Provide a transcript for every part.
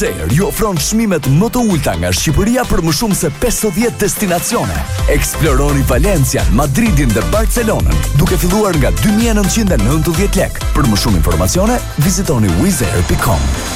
Wizz Air ju ofron çmimet më të ulëta nga Shqipëria për më shumë se 50 destinacione. Eksploroni Valencian, Madridin dhe Barcelonën, duke filluar nga 2990 lekë. Për më shumë informacione, vizitoni wizzair.com.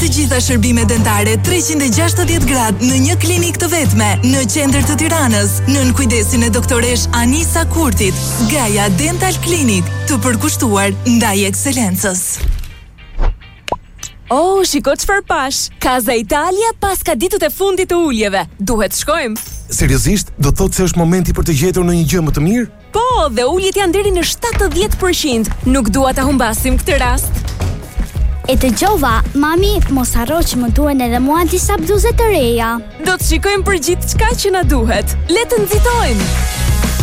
Të gjitha shërbimet dentare 360 gradë në një klinikë të vetme në qendër të Tiranës, nën kujdesin e doktoresh Anisa Kurtit. Gaia Dental Clinic, të përkushtuar ndaj ekselencës. Oh, shiko çfarë pashë. Casa Italia paska ditët e fundit të uljeve. Duhet të shkojmë. Seriozisht, do të thotë se është momenti për të gjetur ndonjë gjë më të mirë? Po, dhe uljet janë deri në 70%. Nuk dua ta humbasim këtë rast. E dëgjova, mami, mos harro që më duhen edhe mua disa bluze të reja. Do të shikojmë për gjithçka që na duhet. Le të nxitojmë!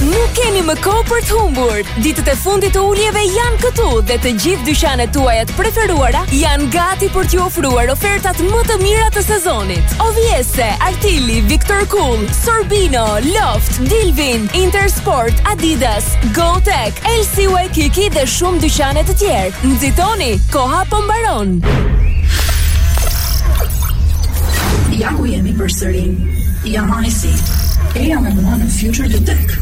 Nuk keni më kohë për të humbur. Ditët e fundit të uljeve janë këtu dhe të gjithë dyqanet tuaja të preferuara janë gati për t'ju ofruar ofertat më të mira të sezonit. OVS, Artili, Victor Cool, Sorbino, Loft, Dilvin, Intersport, Adidas, GoTech, LC Waikiki dhe shumë dyqane të tjera. Nxitoni, koha po mbaron. Ja ku jemi përsëri. Ja Majsi. E jam me mua në Future to Tech.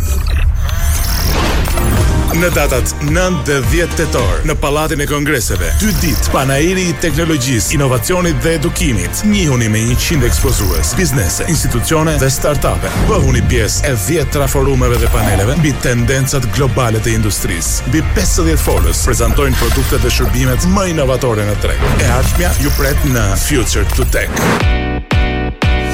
Në datat 9 dhe 10 tetor, në Pallatin e Kongreseve, dy ditë panairi i teknologjisë, inovacionit dhe edukimit, Njihuni me njëqind ekspozues, biznese, institucione dhe startupe. Bëhuni pjesë e dhjetëra forumeve dhe paneleve mbi tendencat globale të industrisë. Mbi 50 folës prezantojnë produktet dhe shërbimet më inovatore në treg. E ardhmja ju pret në Future to Tech.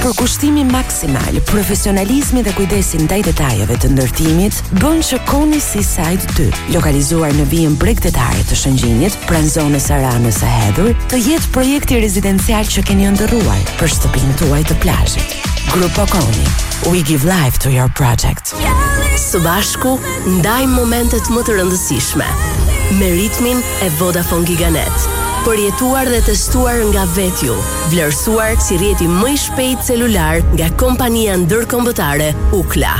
Përkushtimi maksimal, profesionalizmi dhe kujdesi ndaj detajeve të ndërtimit bën që Koni Seaside 2, lokalizuar në vijën bregdetare të Shëngjinit, pranë zonës së Ranës së Hedhur, të jetë projekti rezidencial që keni ëndërruar për shtëpinë tuaj të plazhit. Grupo Koni, we give life to your project. Së bashku ndajmë momentet më të rëndësishme me ritmin e Vodafone Giganet. Përjetuar dhe testuar nga vetë ju, vlerësuar si rrjeti më i shpejtë celular nga kompania ndërkombëtare Ookla.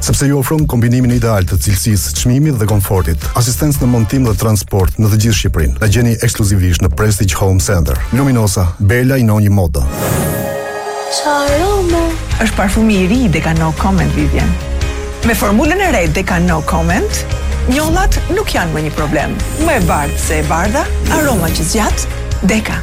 sepse ju ofron kombinimin ideal të cilësisë, çmimit dhe komfortit. Asistencë në montim dhe transport në të gjithë Shqipërinë. Na gjeni ekskluzivisht në Prestige Home Center. Luminosa, Bella in ogni modo. Ç'aromë, është parfumi i ri i Deka No Comment Vivian. Me formulën e re Deka No Comment, njollat nuk janë më një problem. Më e bardhë se e bardha, aroma që zgjat, Deka.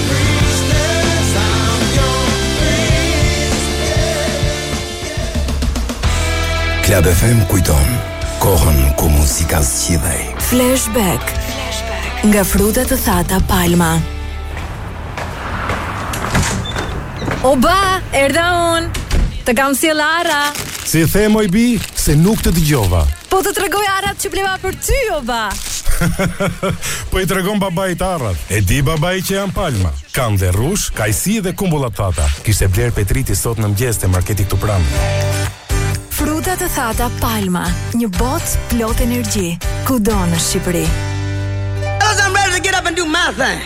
Club FM kujton Kohën ku muzika zgjidhej Flashback Nga fruta të thata palma O ba, erdha unë Të kam sjell arra Si the moj bijë, se nuk të dëgjova. Po të tregoj arrat që bleva për ty o ba. po i tregon babait arrat. E di babai që janë palma. Kanë dhe rrush, kajsi dhe kumbulla të thata. Kishte blerë Petriti sot në mëngjes te marketi këtu pranë. Fruta të thata palma, një botë plot energji, kudo në Shqipëri. Doesn't really get up and do my thing.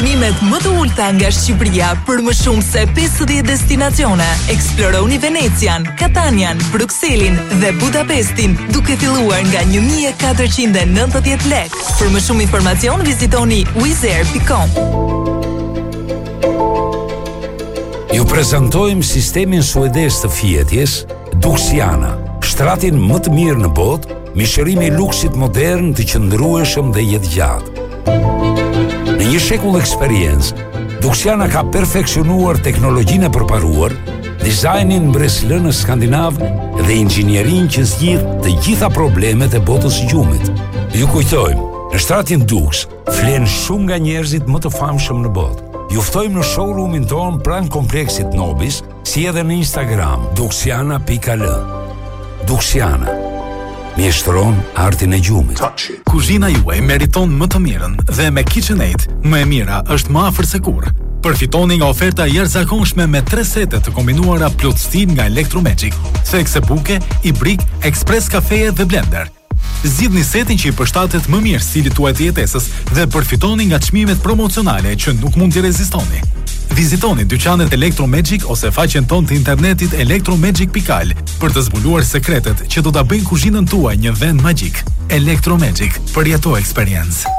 çmimet më të ulta nga Shqipëria për më shumë se 50 destinacione. Eksploroni Venecian, Katanian, Brukselin dhe Budapestin duke filluar nga 1490 lekë. Për më shumë informacion vizitoni wizzair.com. Ju prezantojmë sistemin suedez të fjetjes, Duxiana, shtratin më të mirë në botë, mishërimi i luksit modern të qëndrueshëm dhe jetëgjatë. Në një shekull eksperiencë, Duxiana ka perfeksionuar teknologjinë e përparuar, dizajnin mbresëlënës skandinav dhe inxhinierinë që zgjidh të gjitha problemet e botës së gjumit. Ju kujtojmë, në shtratin Dux, Flenë shumë nga njerëzit më të famshëm në botë. Ju ftojmë në showroomin tonë pranë kompleksit Nobis, si edhe në Instagram duxiana.al. Duxiana. Mjeshtron artin e gjumit. Kuzhina juaj meriton më të mirën dhe me KitchenAid më e mira është më afër se kurrë. Përfitoni nga oferta e jashtëzakonshme me 3 sete të kombinuara plot stil nga Electromagic, thekëse buke, ibrik, ekspres kafeje dhe blender. Zgjidhni setin që i përshtatet më mirë stilit tuaj të jetesës dhe përfitoni nga çmimet promocionale që nuk mund t'i rezistoni. Vizitoni dyqanet Electro Magic ose faqen tonë të internetit electromagic.al për të zbuluar sekretet që do ta bëjnë kuzhinën tuaj një vend magjik. Electro Magic, përjeto eksperiencë.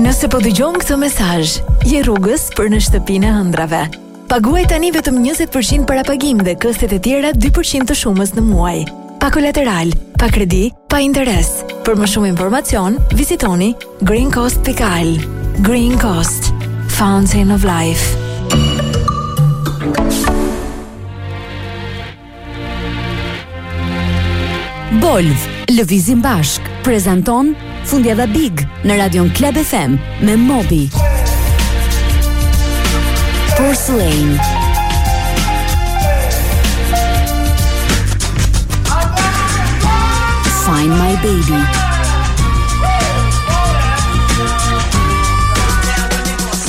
Nëse po dëgjon këtë mesazh, je rrugës për në shtëpinë e ëndrrave. Paguaj tani vetëm 20% parapagim dhe këstet e tjera 2% të shumës në muaj. Pa kolateral, pa kredi, pa interes. Për më shumë informacion, vizitoni greencoast.al. Green Coast, Fountain of Life. Bolv, lëvizim bashkë, prezanton Fundjavë Big në Radion Klab FM me Mobi. Porcelain. Find my baby.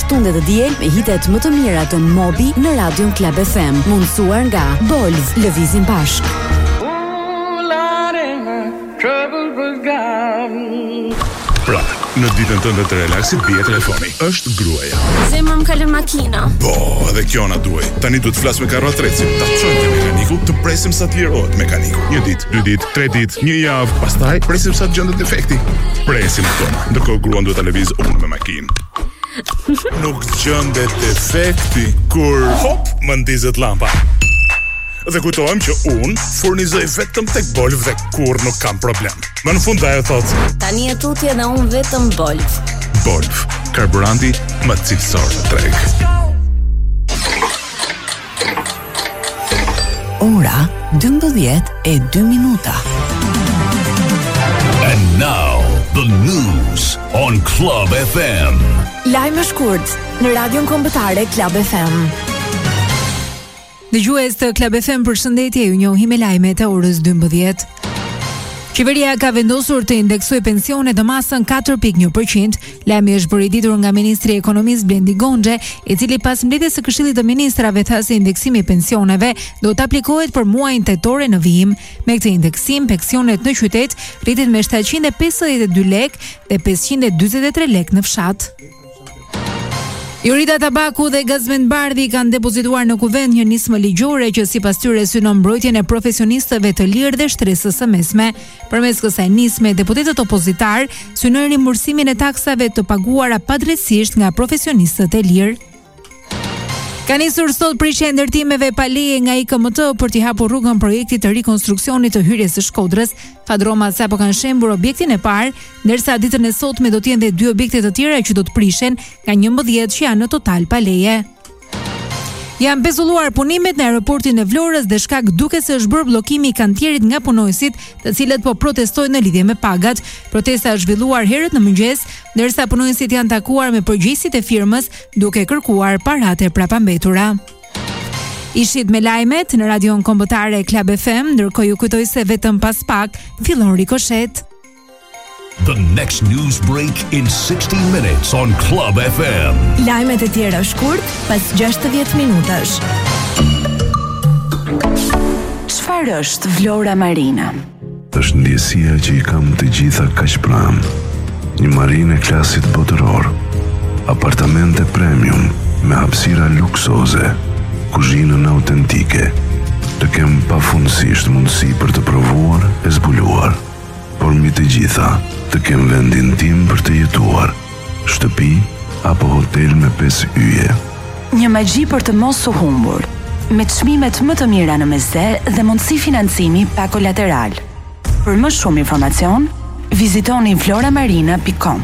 Shtunë dhe të diel me hitet më të mira të Mobi në Radion Klab FM, mundësuar nga Bolv, lëvizim bashkë. Pra, në ditën tënde të relaksit bie telefoni. Është gruaja. Zemra më ka lënë makina. Po, edhe kjo na duhej. Tani duhet të flas me karroatrecin. Ta çojmë te mekaniku, të presim sa të lirohet mekaniku. Një ditë, dy ditë, tre ditë, një javë, pastaj presim sa të gjendet defekti. Presim akoma. Ndërkohë gruan duhet ta lëviz unë me makinë. Nuk gjendet defekti kur hop më ndizet lampa. Dhe kujtohem që unë furnizoj vetëm tek Bolv dhe kurrë nuk kam problem. Më në fund ajo thotë, Tani e tutje dhe unë vetëm Bolv. Bolv, karburanti më cilësor në treg. Ora 12 e 2 minuta. And now the news on Club FM. Lajme shkurt në Radion Kombëtare Club FM. Dëgjues të Club FM përshëndetje, ju njohim me lajmet e orës 12. Qeveria ka vendosur të indeksojë pensionet në masën 4.1%, Lajmi është bërë i ditur nga ministri i Ekonomisë Blendi Gonxhja, i cili pas mbledhjes së Këshillit të Ministrave tha se indeksimi i pensioneve do të aplikohet për muajin tetor e në vijim. Me këtë indeksim, pensionet në qytet rriten me 752 lekë dhe 543 lekë në fshat. Jorida Tabaku dhe Gazment Bardhi kanë depozituar në kuvend një nismë ligjore që sipas tyre synon mbrojtjen e profesionistëve të lirë dhe shtresës së mesme. Përmes kësaj nisme, deputetët opozitarë synojnë rimbursimin e taksave të paguara padrejtësisht nga profesionistët e lirë. Ka nisur sot prishja e ndërtimeve pa leje nga IKMT për t'i hapur rrugën projektit të rikonstruksionit të hyrjes së Shkodrës. Fadromat sapo kanë shembur objektin e parë, ndërsa ditën e sotme do të jenë dhe dy objekte të tjera që do të prishen, nga 11 që janë në total pa leje. Janë pezulluar punimet në aeroportin e Vlorës dhe shkak duket se është bërë bllokimi i kantierit nga punonjësit, të cilët po protestojnë në lidhje me pagat. Protesta është zhvilluar herët në mëngjes, ndërsa punonjësit janë takuar me përgjegjësit e firmës duke kërkuar paratë e prapambetura. Ishit me lajmet në Radion Kombëtare Klab FM, ndërkohë ju kujtoj se vetëm pas pak fillon rikoshet. The next news break in 60 minutes on Club FM. Lajmet e tjera shkurt pas 60 minutash. Çfarë është Vlora Marina? Është ndjesia që i kam të gjitha kaq pranë. Një marinë e klasit botëror, apartamente premium me hapësira luksoze, kuzhinën autentike. Të kem pafundësisht mundësi për të provuar e zbuluar. por mbi të gjitha të kem vendin tim për të jetuar, shtëpi apo hotel me pesë yje. Një magji për të mos u humbur, me çmimet më të mira në Mesdhe dhe mundësi financimi pa kolateral. Për më shumë informacion, vizitoni vloramarina.com.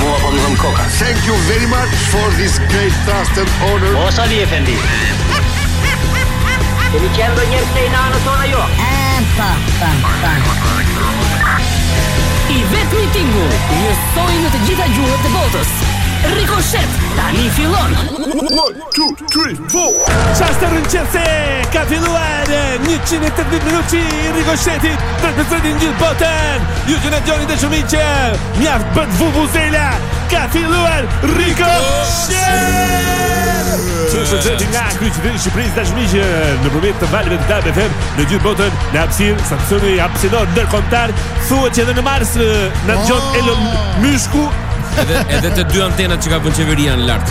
Mua po më dhëmë koka. Thank you very much for this great trust and honor. O Sali efendi. Kemi qenë do njërë të i nanë tona jo. E, pa, pa, pa. I vetmi tingull, njësoj në të gjitha gjuhët të botës. Rikoshet, tani fillon. 2, 3, 4 Qashtë rrën qëse Ka filluar 180 minutëshi i Rikoshetit Të të të të gjithë botën Ju të na dëgjoni të shumit që Mjaft bëtë vuvuzela Ka filluar Rikoshet Që është të të nga kryeqyteti i Shqipërisë Tashmë nëpërmjet të valve të Club FM Në gjithë botën Në hapësirë Stacioni hapësinor Ndërkombëtar Thuhet që edhe në Mars Na dëgjon Elon Myshku Edhe, edhe të dy antenat që ka vënë qeveria lart.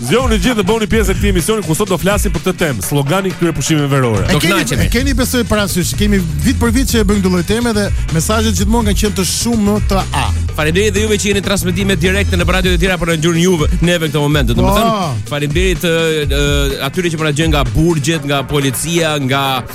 Zgjohuni të gjithë dhe bëhuni pjesë e këtij emisioni ku sot do flasim për këtë temë, slogani i këtyre pushimeve verore. E keni, e keni besoj parasysh, kemi vit për vit që e bëjmë këtë lloj teme dhe mesazhet gjithmonë kanë qenë të shumta. Faleminderit dhe juve që jeni në transmetime direkte në radio të tjera po na dëgjoni ju neve këtë moment. Do të po. them, faleminderit atyre që po na dëgjojnë nga burgjet, nga policia, nga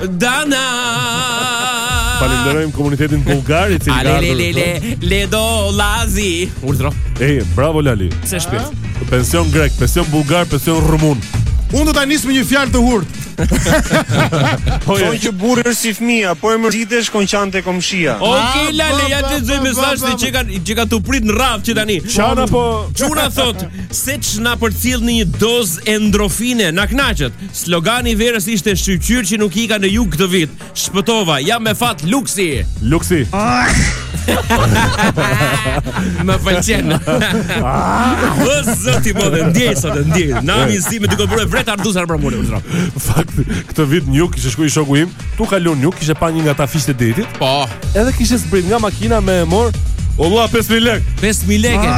dogana. Falenderojmë komunitetin bullgar i cili ka ardhur. Le le le le do Lazi. Urdhro. Ej, bravo Lali. Se shpirt. Pension grek, pension bullgar, pension rumun. Unë do ta nis me një fjalë të urtë. Po jo që burrë është si fëmia, po e mërzitesh kënaqet komshia. Okej, lale ja të lexoj mesazhet që kanë që kanë tu prit në radhë që tani. Ça na, po çuna thotë seç na përcjellni një dozë endrofine, na kënaqët. Slogani i verës ishte shyqyr që nuk ika në jug këtë vit. Shpëtova, jam me fat luksi. Luksi. Më pëlqen. O Zot po të ndjej sot të ndjej. Na mi si me dy kopërë vret ardhur për mua ultra. Fakt, këtë vit në jug kishte shkuar i shoku im, tu kalon në jug, kishte pa një nga ata fiqtë e detit. Po. Edhe kishe zbrit nga makina me, mor O vla 5000 lek. 5000 lekë.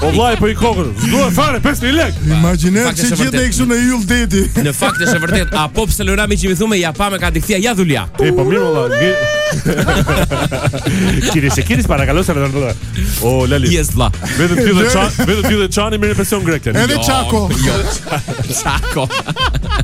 O vla po i kokën. S'dua fare 5000 lek. Imagjino Fakt se është e gjithë vërtetë. ne ikshëm në yll deti. Në fakt është e vërtet, a po pse Lora mi që mi thume, ja pa me ka dikthia, ja dhulja. E po mirë valla. nge- Kiri se kiri para kalon se vetë. O Lali. Yes vlla. Vetëm ti dhe çan, vetëm ti dhe çani merr pension grek tani. Edhe Çako. Jo. Çako.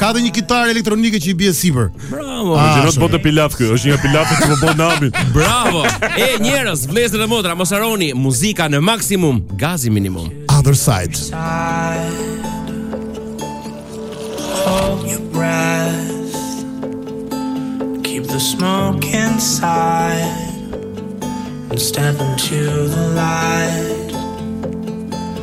Ka dhe një kitarë elektronike që i bie sipër. Bravo, ah, që nuk bën të pilaf ky, është një pilaf që po bën nami. Bravo. E njerëz, vëllezër dhe motra, mos harroni muzika në maksimum, gazi minimum. Other side. Hold your breath. Keep the smoke inside. And step into the light.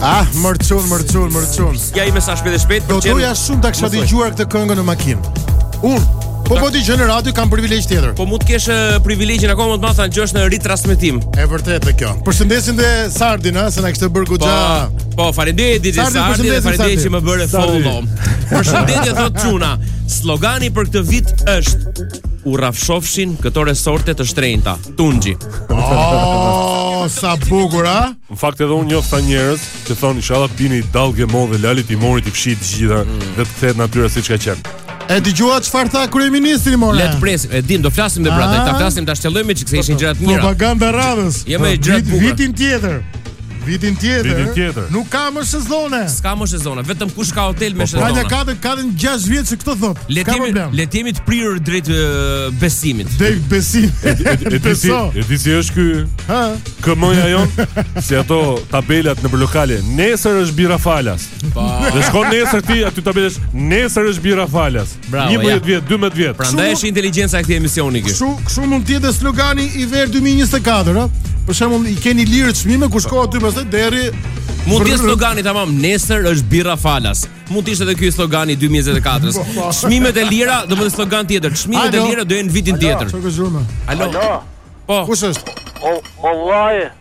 Ah, mërçun, mërçun, mërçun. Ja një mesazh shpejt e shpejt për çel. Do doja shumë ta kisha dëgjuar këtë këngë në makinë. Unë Po po ti që je në radio ke privilegj tjetër. Po mund të kesh privilegjin akoma më të madh që ta dëgjosh në ritransmetim. E vërtetë kjo. Përshëndesim dhe Sardin, se na kishte bërë goxha. Po, po faleminderit DJ Sardin, Sardin faleminderit që më bëre follow. Përshëndetje thot Çuna. Slogani për këtë vit është u rafshofshin këto resorte të shtrenjta. Tunxhi. Oh, sa bukur a? Në fakt edhe unë njoh ca njerëz që thonë inshallah bie një dallgë e madhe lali t'i marrë t'i fshijë të gjitha mm. dhe të kthehet natyra siç ka qenë. E dëgjua çfarë tha kryeministri more. Le të presim, e dim, do flasim mbrapa, ta flasim ta shtjellojmë një çik se ishin gjëra të mira. Propaganda e radhës. Jo me gjëra të bukura. Vitin tjetër. Vitin tjetër. Vitin tjetër. Nuk ka më sezone. S'ka më sezone, vetëm kush ka hotel me po, po. sezone. Ka një katër, ka një 6 vjet që këto thot. Le të jemi le të jemi të prirur drejt besimit. Drejt besimit. E di si, e di si është ky? Ha. Kryemoja jon, si ato tabelat në lokale. Nesër është birra falas. Po. Dhe shkon nesër ti aty tabela nesër është birra falas. Bravo, 11 ja. vjet, 12 vjet. Prandaj Kështu- është inteligjenca e këtij emisioni ky. Kështu, kështu mund të jetë dhe slogani i ver 2024, ë? Për shembull, i keni lirë çmimet kur shkon aty pastaj derri Mund të jetë slogani tamam, nesër është birra falas. Mund të ishte edhe ky slogani i 2024-s. Çmimet e lira, domethënë slogan tjetër. Çmimet e Alo. lira do jenë vitin tjetër. Çka ka zhurmë? Alo. Po. Kush është? O, o vllai,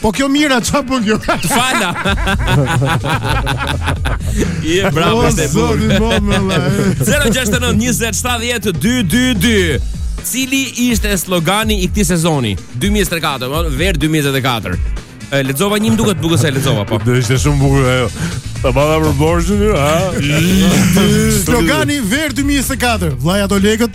Po kjo mira ça bën kjo? Të fala. Je bravo O, për zotin, burr. mo, me la, e. 069 20 70 222. Cili ishte slogani i këtij sezoni? 2024, po, ver 2024. E, Lexova një më duket, duket se e lexova po. Do ishte shumë bukur ajo. Taman për borxhin jo, ha? Slogani ver 2024. Vllai ato lekët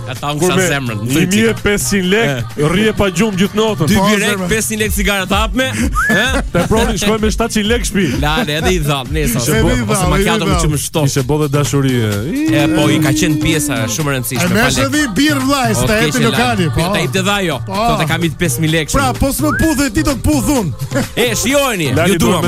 Ata unë sa zemrën. 1500 lek, rri pa gjumë gjithë natën. Dy byrek, 500 lek cigare të hapme. Te pronari, shkoj me 700 lek shpi. Lale, edhe i dha, nesër. Ishte bo, ose makiato me qumësht o. Ishte bo dhe dashuri. E, po, i ka qenë pjesa shumë rëndësishme. E me shti një birrë vllai, s'të erdh te lokali. Po, ti i dha jo. Po, të kam 5000 lek. Pra, po s'më puth ti, do të puth unë. E, shijojeni, ju duham.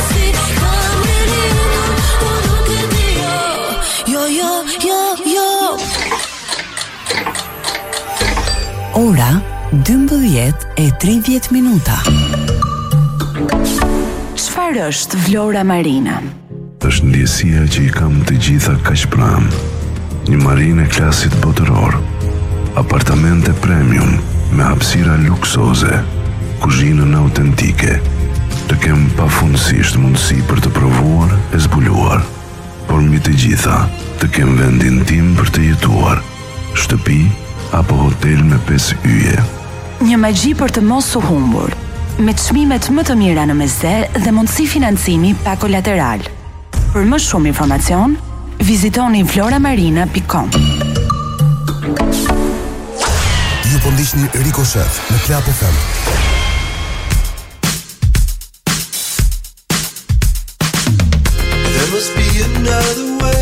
10 minuta. Çfarë është Vlora Marina? Është ndjesia që i kam të gjitha kaq pranë. Një marinë e klasit botëror, apartamente premium me hapësira luksoze Kuzhinë autentike të kem pafundësisht mundësi për të provuar e zbuluar, por mbi të gjitha të kem vendin tim për të jetuar, shtëpi apo hotel me pesë yje. Një magji për të mos u humbur, me çmimet më të mira në Mesdhe dhe mundësi financimi pa kolateral. Për më shumë informacion, vizitoni vloramarina.com. Ju po ndiqni Ricochet në Club FM. There must be another way.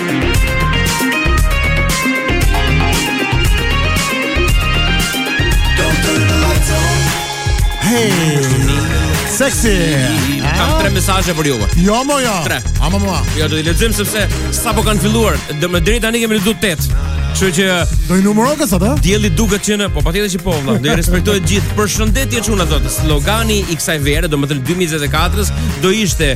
Sexy. Kam tre mesazhe për ju. Jo, mo jo. Tre. Ama mo. Jo, do i lexojmë sepse sapo kanë filluar. Deri më tani tani kemi lexuar tetë. Kështu që do i numëroj kësaj, ëë? Dielli duket që në, po patjetër që po, vëlla. Do i respektoj të gjithë. Përshëndetje çuna, thotë. Slogani i kësaj vere, domethënë 2024-s, do ishte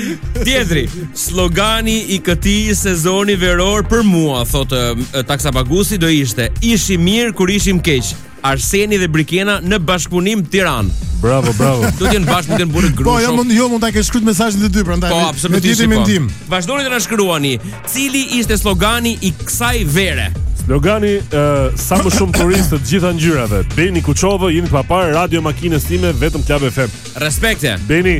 Tjetri, slogani i këtij sezoni veror për mua, thotë eh, taksapaguesi do ishte ishim mirë kur ishim keq. Arseni dhe Brikena në bashkëpunim Tiranë. Bravo, bravo. Do të jenë bashkë të jenë burrë e grua. Po, jo mund jo mund ta kesh shkruar mesazhin e dytë prandaj. Po, absolutisht. Po. Mendim. Vazhdoni të na shkruani, cili ishte slogani i kësaj vere? Slogani uh, sa më shumë turistë të gjitha ngjyrave. Beni Kuçovë, jeni të paparë, radio e makinës time vetëm Club FM. Respekte. Beni,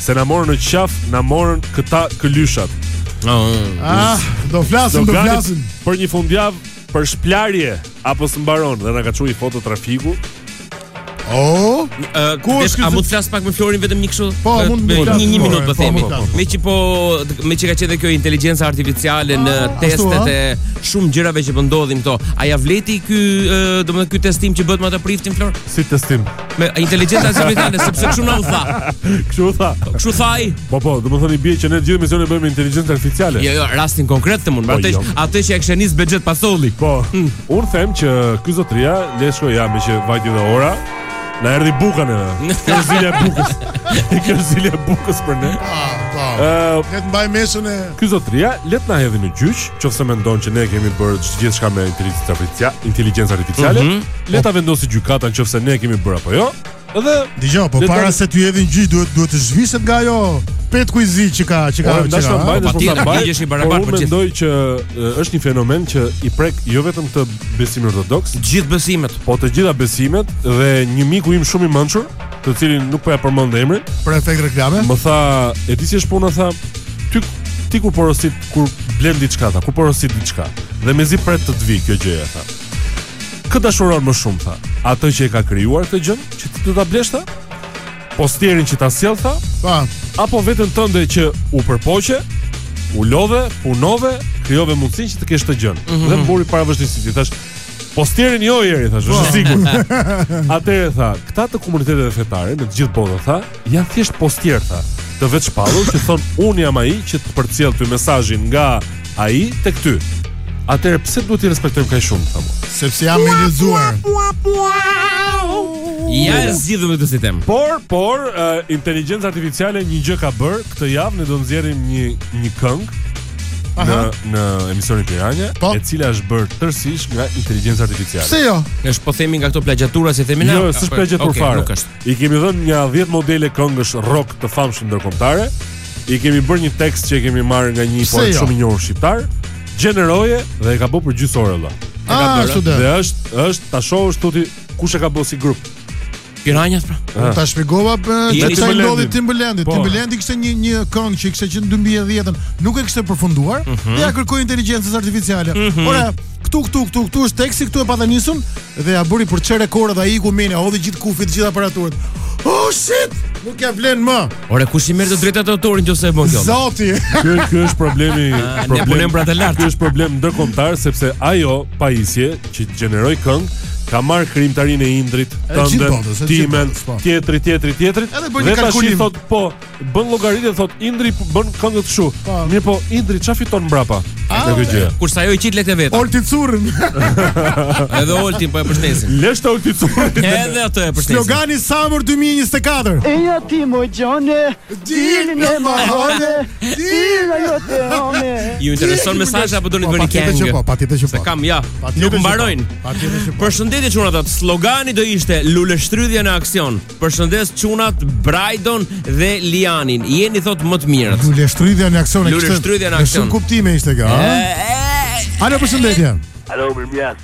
Se na morën në qafë, na morën këta këlyshat. Ah, do flasim, do Slogani flasim. Për një fundjavë për shplarje apo s'mbaron dhe na ka çuar foto trafiku. Oh, Ë, Ku është vetë- ky A se- mund të flas pak me Florin vetëm një kështu? Po, Ë, mund- me- mund të flas, një një po, minutë po, po themi. mund të flas. Meqë po meqë ka qenë dhe kjo inteligjenca artificiale në Ah, ashtu, testet a? e shumë gjërave që po ndodhin këto. A ia vlejti ky ë, domethënë ky testim që bëhet me atë priftin Flor? Si testim. Me inteligjenca artificiale sepse kështu na u tha. Kështu u tha. Kështu tha ai. Po po, do të thonë bie që ne gjithë emisionin e bëjmë me inteligjencë artificiale. Jo, jo, rastin konkret të mund. Po, atë jo. atë që e kishte nis Bexhet Pacolli. Po. Hmm. Un them që ky zotria le të shkojë meqë vajti dhe ora. Na erdhi buka ne. Kjo është zilja e bukës. Kjo është zilja e bukës për ne. Ah, po. Ëh, uh, le të mbaj mesën e Ky zotria, le të na hedhë në gjyq. Nëse mendon që ne e kemi bërë gjithçka me inteligjencë artificiale, inteligjencë artificiale, mm -hmm. le ta vendosë gjykata nëse ne e kemi bërë apo jo. Dhe dëgjoj, po para se të hedhi në gjyq duhet duhet të zhvishet nga ai petku i zi që ka që ka që ka. Dash ta mbajë, po, dash ta mbajë. Jesh i barabartë për po, të gjithë. Mendoj që është një fenomen që i prek jo vetëm këtë besimin ortodoks, gjithë besimet, po të gjitha besimet dhe një miku im shumë i mençur, të cilin nuk po ja përmend emrin. Për efekt reklame. Më tha, e di si është puna tha, ti ti kur porosit kur blen diçka tha, kur porosit diçka. Dhe mezi pret të të vi kjo gjë tha. Kë dashuron më shumë tha, atë që e ka krijuar këtë gjë, që ti do ta blesh tha? Postierin që ta sjell tha? Pa. Apo veten tënde që u përpoqe, u lodhe, punove, krijove mundësinë që të kesh këtë gjënë. Mm -hmm. Dhe më vuri para vështirësisë. Thash, Postierin jo njeri thash, është e sigurt. Atëherë tha, këta të komuniteteve fetare në të gjithë botën tha, janë thjesht postier tha, të vetëshpallur që thon un jam ai që të përcjell ty mesazhin nga ai tek ty. Atëherë pse duhet t'i respektojmë kaq shumë tha mo? Sepse jam i lexuar. Ja e zgjidhëm këtë sistem. Por, por, uh, inteligjenca artificiale një gjë ka bër, Këtë javë ne do nxjerrim një një këngë në në emisionin Piranja, po. e cila është bërë tërësisht nga inteligjenca artificiale. Pse jo? Është po themi nga këto plagjatura si i themi ne. Jo, s'është plagjatur okay, fare. Nuk është. I kemi dhënë një 10 modele këngësh rock të famshëm ndërkombëtare. I kemi bërë një tekst që e kemi marrë nga një poet jo? shumë i njohur shqiptar. Gjeneroje dhe e ka bërë për gjysmë ore valla. Ah, dhe është është ta shohësh ti kush e ka bërë si grup. Piranjat pra. Unë ta shpjegova për Jeni çfarë i Timbalandin. ndodhi Timbalandit. Po. Timbalandi kishte një një këngë që kishte që në 2010-ën, nuk e kishte përfunduar, Mhm. dhe ja kërkoi inteligjencës artificiale. Ore, këtu këtu këtu këtu është teksti, këtu e pata nisun dhe ja bëri për çerek ore dhe ai iku me mend, hodhi gjithë kufjet, gjithë aparaturën. Oh shit! Nuk ja vlen më. Ore kush i merr të drejtat e autorit nëse e bën kjo? Zoti. Ky ky është problemi, Ah, ne problem punem për atë lart. Ky është problem ndërkombëtar sepse ajo pajisje që të gjeneroj këngë, ka marr krijimtarinë e Indrit, tënden, timen, po. tjetrit, tjetrit, tjetrit. Edhe bën një kalkulim. Thot, po, bën llogaritë thot Indri po, bën këngët kështu. Po. Mirëpo Indri çfarë fiton mbrapa? Ah, Në këtë gjë. Kurse ajo i qit lekët vetë. Olti Currin. Edhe Oltin po e përshtasin. Lesh të Olti Currin. Edhe atë e përshtasin. Slogani Summer 2024. Eja ti mo gjone. Dil në mahane, dil në jote hane. Ju intereson mesazhi apo doni të bëni këngë? Patjetër që po, patjetër që po. Se kam ja, nuk po. mbarojnë. Patjetër që po. Përshëndetje çunat, slogani do ishte luleshtrydhja në aksion. Përshëndes çunat Brajdon dhe Lianin. Jeni thot më të mirët. Luleshtrydhja në aksion. Luleshtrydhja në aksion. Shumë kuptime ishte kjo. Alo, përshëndetje. Alo, mirëmëngjes.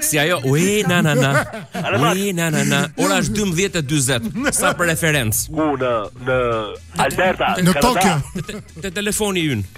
Si ajo, ue na na na. Ue na na na. Ora është 12:40. Sa për referencë. Ku në në Alberta, Në Kanada. Tokio. Te telefoni ynë.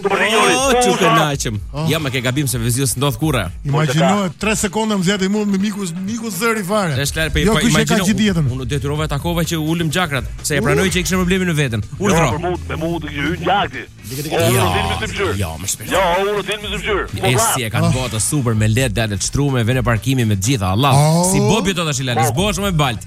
Doriori, oh, çu kënaqem. Oh. Ja, më ke gabim se veziu s'ndodh kurrë. Imagjino 3 sekonda më zgjati mua me miku, miku zëri fare. Është lart për jo, për imagjino. Unë unu detyrova takova që ulim gjakrat, se e pranoj që kishte problemin në veten. Urdhro, dhro. Me mua të kishte hyrë gjakti. Jo, jo, më shpejt. Jo, unë do të më zgjyr. Po pra. Si e kanë ah. bota super me led dalë shtrume vënë parkimin me të gjitha. Allah. Oh. Si bobi do tash i lani. S'bosh më balt.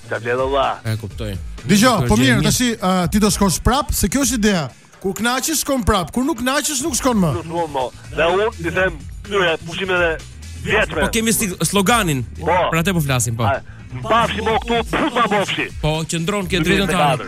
Sa vlen valla. E kuptoj. Dëgjo, po mirë, tash uh, ti do shkosh prap, se kjo është ideja. Kur kënaqesh shkon prap, kur nuk kënaqesh nuk shkon më. Nuk shkon më. Dhe unë i them këtyre pushimeve vetëm. Po kemi sloganin. Po. Për atë po flasim, po. Bafshi mo këtu, puta bafshi. Po, qëndron ke të drejtën tani.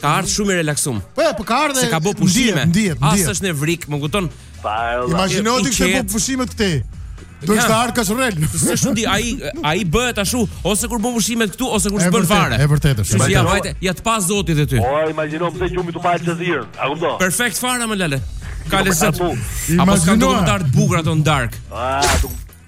Ka ardhur shumë i relaksum. Po, po ka ardhur. Se ka bë pushime. Ndihet, ndihet. As është në vrik, më kupton? Pa, imagjino ti se bë pushimet këtej. Do të ardhë kaçurrel. Se s'e di ai ai bëhet ashtu ose kur bën pushimet këtu ose kur s'bën fare. Është vërtet është. Si ja vajte, ja të pa zoti dhe ty. Po imagjino pse gjumi të pa Aljazeer. A kupton? Perfekt fare më lale. Ka lezet. Apo s'ka dokumentar të bukur ato në darkë. Ah,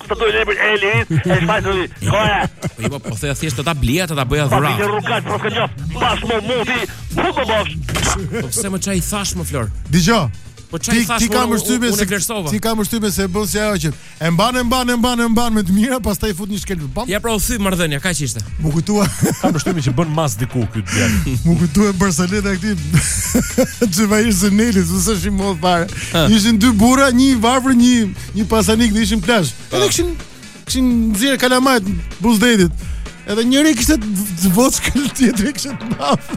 Këtë dojë libri e lirit, e shfajtë të lirit. Kore! Po, po, po, thjesht thjesht të ta blia, të ta bëja dhuratë. Pa, bile rukat, po, s'ka gjof, bashkë më muti, po, po, po, po, se më çar thash më, Flor. Dëgjo, Po çar thash, ti kam përshtypjen se ti kam përshtypjen se bën si ajo që e mban e mban e mban e mban me të mira, pastaj fut një shkelm. Ja pra u thy marrëdhënia, kaq ishte. Mu kujtua. Kam përshtypjen që bën mas diku ky djalë. Mu kujtua barcaleta e këtij. Qefal Zenelit, u sa shumë mot fare. Ishin dy burra, një i varfër, një Një pasanik dhe ishin plazh. Po. Edhe kishin kishin nxjerr kalamajt buzë detit. Edhe njëri kishte të vockël tjetri kishte të madh.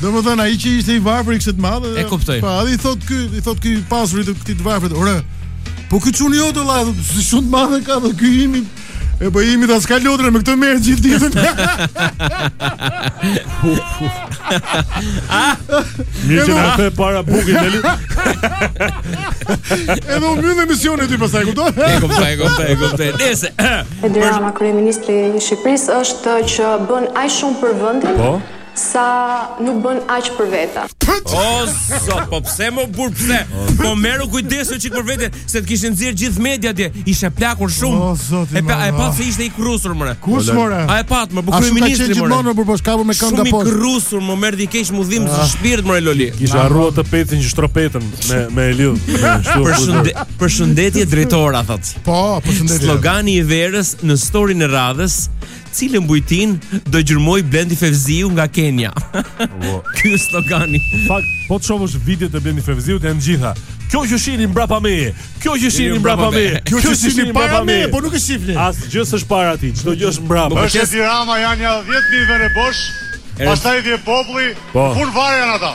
Domethënë ai që ishte i varfër i kishte të madh. E kuptoj. Po, ai thot ky, i thot ky i pasuri të këtij të varfrit, "Ore, po ky çuni jot vëllai, shumë të madh ka, ky imi E po imi tha s'ka lodra me këtë merret gjithë ditën. Mirë që na the para bukit deli. Edhe u mbyll emisionin ti pastaj kupton? E kuptoj, e kuptoj, e kuptoj. Nëse Edi Rama, kryeministri i Shqipërisë, është që bën aq shumë për vendin. Po. Sa nuk bën aq për vete. O zot, po pse more burrë pse? Po merru kujdesu një çik për vete, se të kishin nxjerrë gjithë mediat dje. Ishte plakur shumë. O zot, e pa, e pa se ishte i kërrusur more. Kush more? A e patë more, po kryeministri more. Gjithmonë për poshtë kapu me këngë apo. Shumë i kërrusur, më erdhi keq mudhim në ah. shpirt më Loli. Kisha harruar të pyes që shtropetën me me Eliu. Përshëndetje, përshëndetje drejtora thot. Po, përshëndetje. Slogani i verës në storin e radhës Cilën bujtinë do gjurmoj Blendi Fevziu nga Kenya? Po. Ky është slogani. Fakt, po të shohësh videot e Blendi Fevziut janë të gjitha. Kjo që shihni mbrapa meje, kjo që shihni mbrapa meje, kjo që shihni para meje, po nuk e shihni. Asgjë s'është para tij, çdo gjë është mbrapa. Është Edi Rama janë ja 10.000 vende bosh, pastaj vjen populli, Po. kur vare janë ata.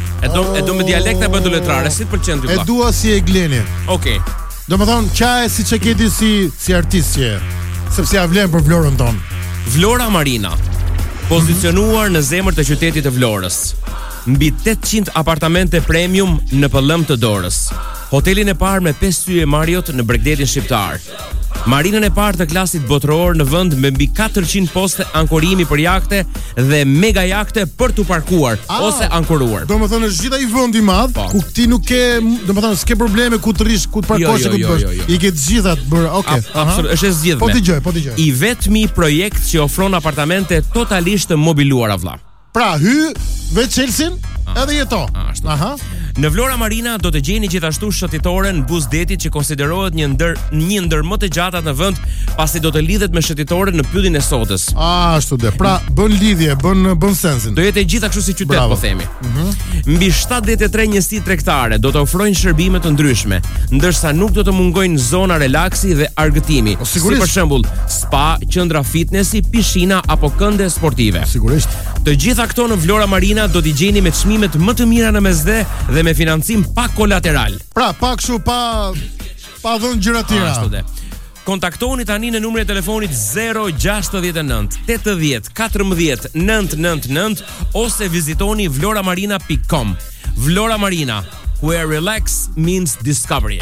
E do e do me dialekt apo do letrare, si të pëlqen ty E dua si e Gleni. Okej. Okay. Domethënë qaje siç e ke ti si si artist që sepse ia vlen për Vlorën tonë. Vlora Marina. Pozicionuar mm -hmm. në zemër të qytetit të Vlorës. Mbi 800 apartamente premium në pëllëmbë të dorës. Hotelin e parë me 5 yje Marriott në bregdetin shqiptar. Marinën e parë të klasit botëror në vend me mbi 400 poste ankorimi për jahte dhe mega jahte për t'u parkuar ah, ose ankoruar. Domethënë është gjithë ai vend i madh po. ku ti nuk ke, domethënë s'ke probleme ku të rrish, ku të jo, parkosh, jo, ku të jo, bësh. Jo, jo, jo. I ke të gjitha të bëra. Okej. Okay. Absolut, është e zgjidhur. Po dëgjoj, po dëgjoj. I vetmi projekt që ofron apartamente totalisht të mobiluara vëlla. Pra hy me çelës ah. edhe jeto. Ah, ashtu. Aha. Në Vlora Marina do të gjeni gjithashtu shëtitoren buzë detit që konsiderohet një ndër një ndër më të gjatat në vend, pasi do të lidhet me shëtitoren në Pyllin e Sodës. Ah, ashtu dhe. Pra bën lidhje, bën bën sens. Do jetë e gjitha kështu si qytet po themi. Ëh. Mm -hmm. Mbi 73 njësi tregtare do të ofrojnë shërbime të ndryshme, ndërsa nuk do të mungojnë zona relaksi dhe argëtimi. Po, si për shembull, spa, qendra fitnesi, pishina apo kënde sportive. Sigurisht. Të gjitha këto në Vlora Marina do t'i gjeni me çmimet më të mira në Mesdhe dhe me financim pa kolateral. Pra, pa kështu pa pa dhënë gjëra të tjera. Ashtu dhe. Kontaktoni tani në numrin e telefonit 069 80 14 999 ose vizitoni vloramarina.com. Vlora Marina, where relax meets discovery.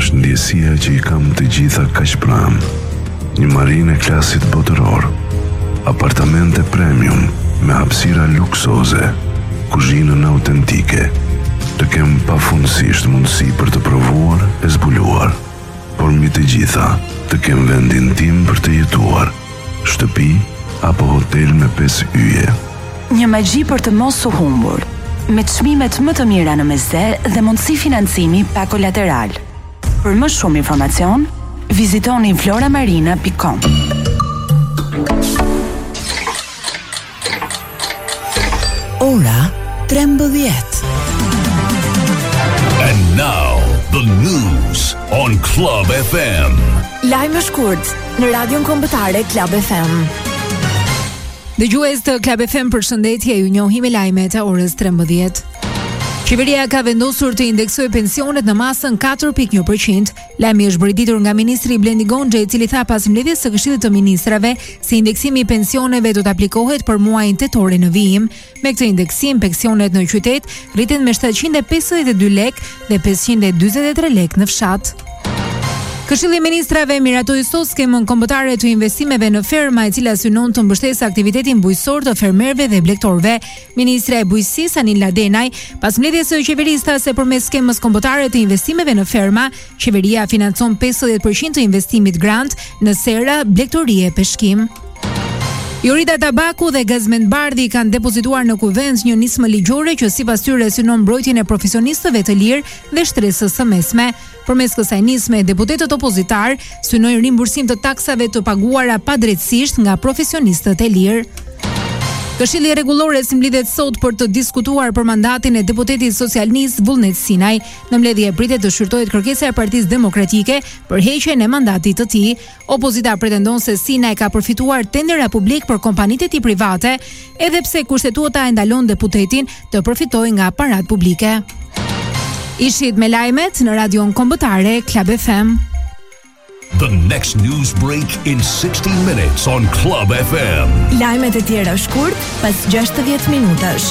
Është ndjesia që i kam të gjitha kaq pranë. Një marinë e klasit botëror, apartamente premium me hapësira luksoze, kuzhinë autentike. Të kem pafundësisht mundësi për të provuar e zbuluar, por mbi të gjitha, të kem vendin tim për të jetuar. Shtëpi apo hotel me pesë yje. Një magji për të mos u humbur, me çmimet më të mira në Mesdhe dhe mundësi financimi pa kolateral. Për më shumë informacion, vizitoni vloramarina.com. Ora 13. And now the news on Club FM. Lajme shkurt në Radion Kombëtare Club FM. Dëgjues të Club FM, përshëndetje, ju njohim me lajmet e orës 13. Qeveria ka vendosur të indeksojë pensionet në masën 4.1%, Lajmi është bërë i ditur nga ministri Blendi Gonxhe, i cili tha pas mbledhjes së Këshillit të Ministrave se indeksimi i pensioneve do të aplikohet për muajin tetor në vijim. Me këtë indeksim, pensionet në qytet rriten me 752 lekë dhe 543 lekë në fshat. Këshilli i Ministrave miratoi sot skemën kombëtare të investimeve në ferma, e cila synon të mbështesë aktivitetin bujqësor të fermerëve dhe blegtorëve. Ministrja e Bujqësisë, Anila Denaj, pas mbledhjes së qeverisë tha se përmes skemës kombëtare të investimeve në ferma, qeveria financon 50 për qind të investimit grant në sera, blegtori e peshkim. Jorida Tabaku dhe Gazmend Bardhi kanë depozituar në Kuvend një nismë ligjore që sipas tyre synon mbrojtjen e profesionistëve të lirë dhe shtresës së mesme. Përmes kësaj nisme, deputetët opozitarë synojnë rimbursim të taksave të paguara padrejtësisht nga profesionistët e lirë. Këshilli i Rregullores mblidhet sot për të diskutuar për mandatin e deputetit socialist Vullnet Sinaj. Në mbledhje pritet të shqyrtohet kërkesa e Partisë Demokratike për heqjen e mandatit të tij. Opozita pretendon se Sinaj ka përfituar tendera publik për kompanitë e tij private, edhe pse Kushtetuta e ndalon deputetin të përfitojë nga paratë publike. Ishit me lajmet në Radion Kombëtare Club FM. The next news break in 60 minutes on Club FM. Lajmet e tjera shkurt pas 60 minutash.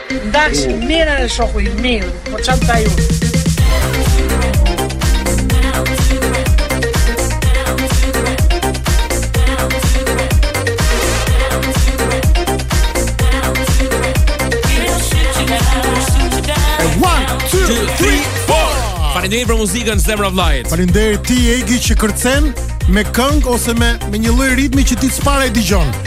Dash mira në shoku i mirë, po çam ta ju. Faleminderit për muzikën zemra vllait. Faleminderit ti Egi që kërcen me këngë ose me me një lloj ritmi që ti s'para e dëgjon.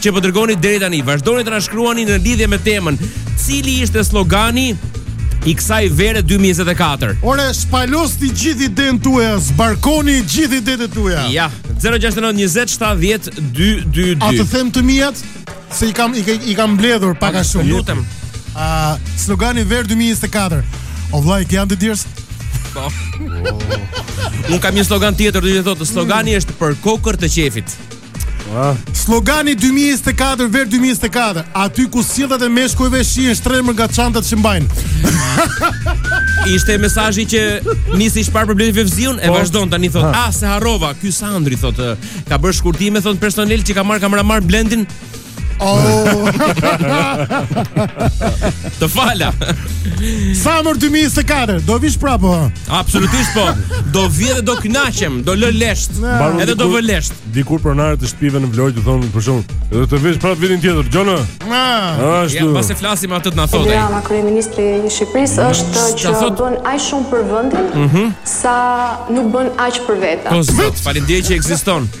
që po dërgoni deri tani. Vazhdoni të na shkruani në lidhje me temën. Cili ishte slogani i kësaj vere 2024? Ore, shpalosni gjithë idetë tuja, zbarkoni gjithë idetë tuja. Ja, 069 20 70 222. A të them të mijat se i kam i, i kam mbledhur pak a shumë. Lutem. A slogani ver 2024. O vllai, ti janë të djersë? Po. Unë kam një slogan tjetër, do të thotë, slogani mm. është për kokërr të qefit. Ah. Slogani 2024 verë 2024, aty ku sjelljet e meshkujve shihen shtremër nga çantat që mbajnë. Ishte mesazhi që nisi çfarë problemi Fevziun e po. vazhdon tani thot, ah se harrova, ky Sandri thot, ka bërë shkurtime thot personel që ka marrë kameraman Blendin Oh. të fala. Summer 2024, do vish prapë. Absolutisht po. Do vij dhe do kënaqem, do lë lesht. Edhe do lë lesht. Dikur pronarët e shtëpive në Vlorë të thonë për shkak, do të vish prapë vitin tjetër, Jona. Ashtu. Ja, pasi flasim atë të na thotë. Ja, ma kryeministri i Shqipërisë mm, është që thot... bën aq shumë për vendin, mm -hmm. sa nuk bën aq për veten. Po, faleminderit që ekziston.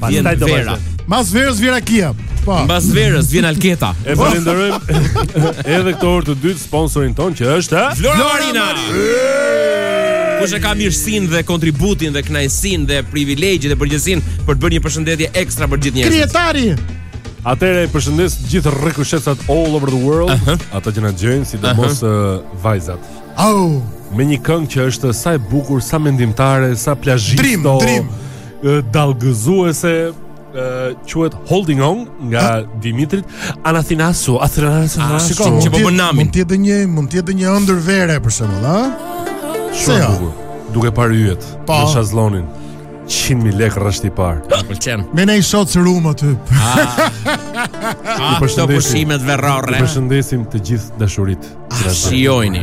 Vjen Pastaj do vera. vazhdojmë. Mbas verës vjen Akia. Po. Mbas verës vjen Alketa. E falenderojmë edhe këtë orë të dytë sponsorin tonë që është eh? Flora Marina. Kush e ka mirësinë dhe kontributin dhe kënaqësinë dhe privilegjet dhe përgjegjësinë për të bërë një përshëndetje ekstra për gjithë njerëzit. Kryetari. Atëherë e përshëndes gjithë rrekushesat all over the world, Aha. ata që na ndjekin, sidomos ë, vajzat. Au. Me një këngë që është sa e bukur, sa mendimtare, sa plazhisto. Dream, dream. dallgëzuese quhet Holding On nga ha? Dimitrit Anathinasu, Anathinasu. Ah, shikoj, që po bën Mund të jetë një, mund të jetë një ëndër vere për shembull, ha? Shumë e bukur. Duke parë yjet po. në shezlongun. 100.000 lek rreshti i parë Më pëlqen Me ne i shotë së rumë aty ah. Ah, Të përshëndesim Të përshëndesim të gjithë dashuritë Ah, shijojni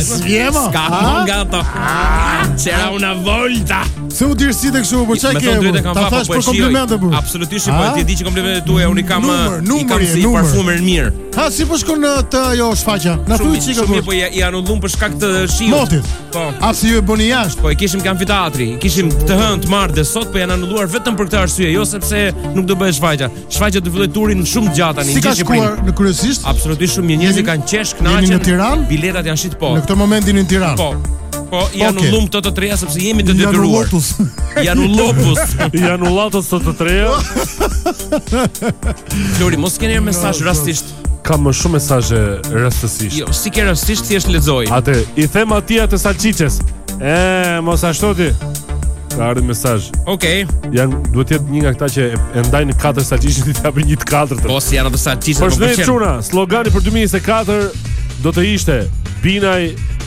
Zvjema? Ska hanga ato. C'era una volta. Se u dirë si të këshu, po ça ke e Ta thash po për komplimente për. Absolutisht, po e ti di që komplimentet tua unë kam numër, numër, i kam si numër. parfume mirë. Ha, si po shkon në të ajo shfaqja? Na thuj çik. Shumë mirë, po ja i anuluam për shkak të shiut. Motit. Po. A si ju e bëni jashtë? Po e kishim te amfiteatri, kishim të hënë të martë dhe sot po janë anuluar vetëm për këtë arsye, jo sepse nuk do bëhet shfaqja. Shfaqja do fillojë turin shumë gjatë tani. Si ka shkuar në kryesisht? Absolutisht shumë mirë. Njerëzit kanë qesh, kënaqur. Në Tiranë? Biletat janë shit po. Në këtë moment jeni në Tiranë. Po. Po, anuluam okay. këto të treja sepse jemi të detyruar. Janë ulopus. Janë ulopus të të treja. Flori, mos keni një mesazh rastësisht. Kam shumë mesazhe rastësisht. Jo, si ke rastësisht thjesht lexoj. Atë i them atij atë salçiçes. Ë, mos ashtu ti. Ka ardhur mesazh. Okej. Okay. Jani duhet të jetë një nga këta që e ndajnë katër salçiçe të japin një të katërt. Po si janë ato salçiçe? Po shpejt çuna, slogani për 2024 do të ishte Binaj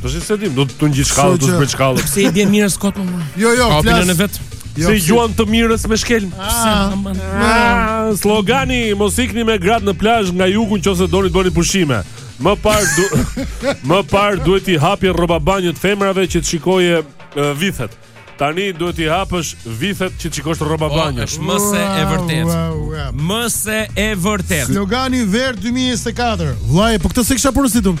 Po si s'e dim, do të tungjë shkallë, do të bëj shkallë. Pse i bën mirë skot më? Jo, jo, flas. Opinionin e vet. Jo, s'i gjuan të mirës me shkelm. Ah, ah, slogani mos ikni me gratë në plazh nga jugu qoftë se doni të bëni pushime. Më parë du... më parë duhet t'i hapje rroba banjët femrave që të shikoje uh, vithet. Tani duhet t'i hapësh vithet që të shikosh rroba oh, banjë. Është më se e vërtet. Më se e vërtet. Slogani Verë 2024. Vllai, po këtë s'e kisha porositur.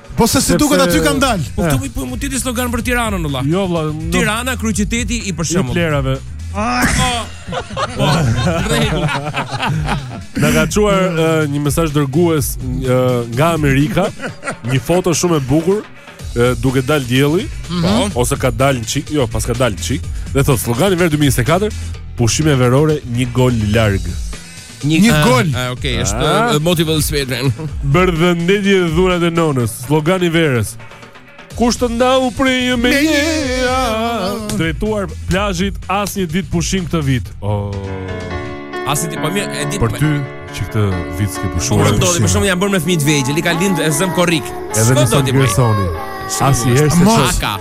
Po se siç duket aty kanë dal. Po këtu po mund të jetë slogan për Tiranën valla. Jo valla. Tirana kryeqyteti i për shembull. Plehrave. Po. Po. Na ka çuar një mesazh dërgues nga Amerika, një foto shumë e bukur duke dal dielli, mhm. po, ose ka dal një çik, jo, paska dal një çik, dhe thotë slogani verë 2024, pushime verore një gol larg. Një, një ah, gol. Ah, okay, është ah. motivo i sfidën. Përshëndetje dhurat e nonës, slogani i verës. Kush të ndau prej meje Drejtuar plazhit asnjë dit pushim këtë vit oh. Asnjë dit, pa po mirë, e di Për ty, që këtë vit s'ke pushuar Po ndodhi, për shembull janë bërë me fmi të vegjël i ka lindë e zëmë korrik Edhe në sëmë gërsoni Asnjëherë s'e çoj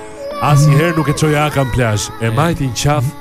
Asnjëherë nuk e çoj aka në plazh E mbajti në qafë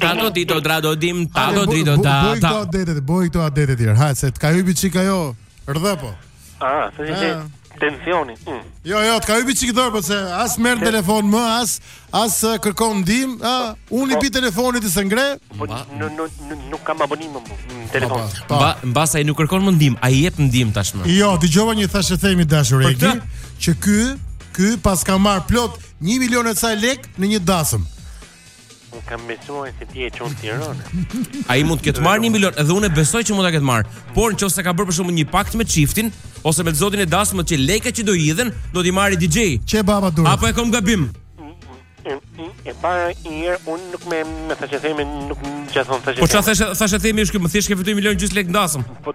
Tato dito drado dim, tato drito da. Boj këto adetet, boj këto adetet e tjera. Hajt se të ka hypi çik ajo, dhe po. Ah, të di tensioni. Mm. Jo, jo, të ka hypi çik dhe po se as merr telefon më, as as uh, kërkon ndihmë, ah, unë i bi po. telefonit s'e ngre. Po, nuk kam abonim më në telefon. Mba, mbas ai nuk kërkon më ndihmë, ai jep ndihmë tashmë. Jo, dëgjova një thashethem i dashur Egi, që ky, ky paska marr plot 1 milion e ca lek në një dasëm. Unë kam besuar se ti e çon Tiranën. Ai mund të ketë marrë 1 milion, edhe unë besoj që mund ta ketë marrë. Por në qoftë se ka bërë për shembull një pakt me çiftin ose me zotin e dasmës që lekët që do i hidhen, do t'i marrë DJ. Çe baba duhet. Apo e kam gabim? E para i er un nuk me me thashetheme nuk më thashë. Po çfarë thashe thashethemi është që më thjesht ke fitu 1 milion e gjys lek në dasëm. Po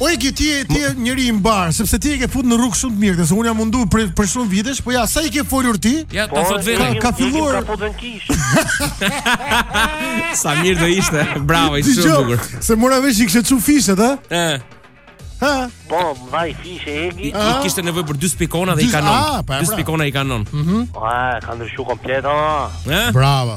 O Egi ti je ti je njeri i mbarë, sepse ti e ke fut në rrugë shumë të mirë, këtë, se unë jam mundu për, për shumë vitesh, po ja, sa i ke folur ti? Ja, ta thotë vetë. Egin- ka filluar- Egin Ka fut dhe në kishë. Sa mirë do ishte. Bravo, ishte shumë Dëgjo, bukur. se mora vesh i kishe çu fishet, ha? Ë, Ha? Po, vaj fishe i, Egi. i kishte nevojë për dy spikona dhe i Dy- kanon. ah, pa e Dy pra. spikona i kanon. Po, a, ka ndryshu komplet, a. Ë? Bravo.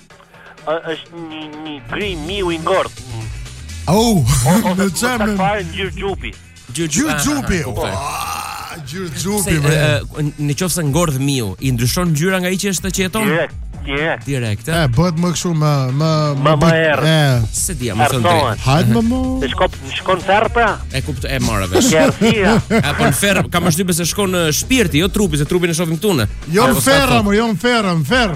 është një një gri miu i ngordh. Au, në çamë. Sa fare ngjyrë gjupi. Gjyrë gjupi. Gjyrë gjupi. Në qoftë se ngordh miu, i ndryshon ngjyra nga ai që është që jeton. Direkt. Direkt. Direkt. Eh? Eh, bëhet më kështu më më më më errët. Eh. Se dia më thon drejt. Hajde më. Të shkon të shkon në ferr pra. E kuptoj, e marr vesh. Gjersia. A po në ferr, kam vështirë se shkon shpirti, jo trupi, se trupin e shohim këtu ne. Jo në ferr, apo jo në ferr, në ferr.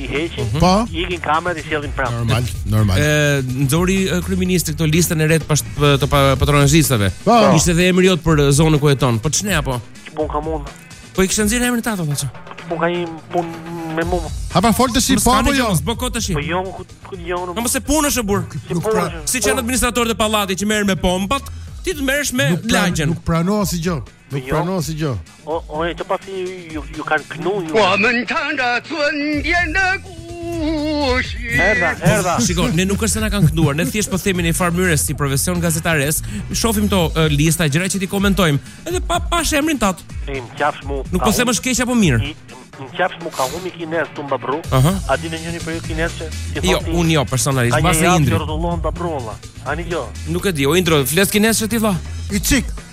i heqin, uh mhm. -huh. Po. i ikin kamerat i sjellin prapë. Normal, normal. Ë nxori kryeministri këto listën e re pas të patronazhistëve. Po. Ishte dhe emri jot për zonën ku jeton. Po ç'ne apo? Ç'punë kam unë? Po i kishin nxjerrë emrin tat o thotë. Ç'punë ka një punë me mua. Ha pa fol ti si po apo jo? Po kot tash. Po jo, ku ku jo. Po mos e punosh re burrë. Pra, siç janë administratorët e pallatit që merren me pompat, ti të merresh me lagjen. Nuk pranon asgjë. Nuk jo. pranon asgjë. O, o, e të pasi ju, ju, ju kanë knu ju. Po, më në të nda të ndje në kushi. Erda, erda. Po, shiko, ne nuk është se na kanë çuar, ne thjesht po themi në njëfarë mënyre si profesion gazetarë, shofim kto uh, lista gjëra që t'i komentojmë, edhe pa pashë emrin tat. E më qafsh mu. Nuk po them është keq apo mirë. Më qafsh mu ka hy mi kinez të mba bru, uh -huh. a din njëni prej jush kinezçe... Jo, unë jo, personalisht, mbase Indri. A një javë të rëdullon të bru, Ani jo. Nuk e di, o Indro, flet kinezçe ti, la? I çikë.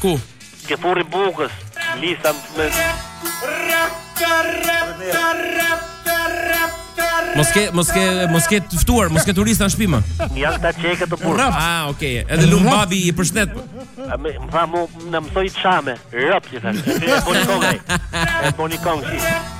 Ku? Ke furri i bukës, lista me... Mos ke mos ke mos ke të ftuar, mos ke turista në shtëpi më. Janë taçekë re burrë. Ah, okay. Edhe lum babi i përshtat. A më më më mësoi çame. Rap të thashë. Ti e boni kongë. E boni kongë.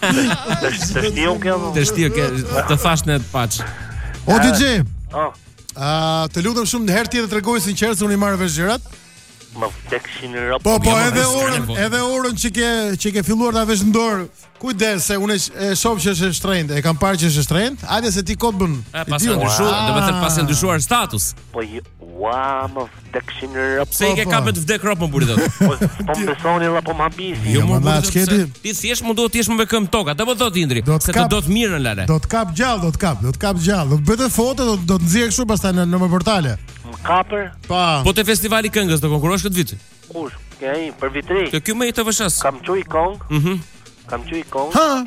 Të shtiu kjo. Po. Të shtiu kjo, të thashë në paç. O DJ. Oh. A të lutem shumë një herë tjetër tregohu i sinqertë se unë i marr vesh gjërat. Më vdekshin robt. Po po, edhe orën, edhe orën që ke që ke filluar ta vesh në dorë. Kujdes se unë e shoh që është e shtrenjtë, e kam parë që është e shtrenjtë. Hajde se ti kot bën. Pastaj ndryshuar, do të thënë paske ndryshuar status. Po, ua, më Dekshin robt. Po pse i ke kap ti vdek robt më burri të po, po më besoni la po më habisi. Jo më burri të të Ti thjesht duhet të jesh me këmbë në tokë. Të po thotë Indri, se të do të mirën la re. Do të kap gjallë, do të kap, do të kap gjallë. Do të bëjë foto, do do të nxjerr kështu pastaj në në portale. Më kapër. Pa. Po te Festivali i Këngës do konkurrosh këtë vit. Kur? Ja, për vit 3. Të ky më i të vëshës. Kam çu i kong. Mhm. Kam çu i kong. Ha.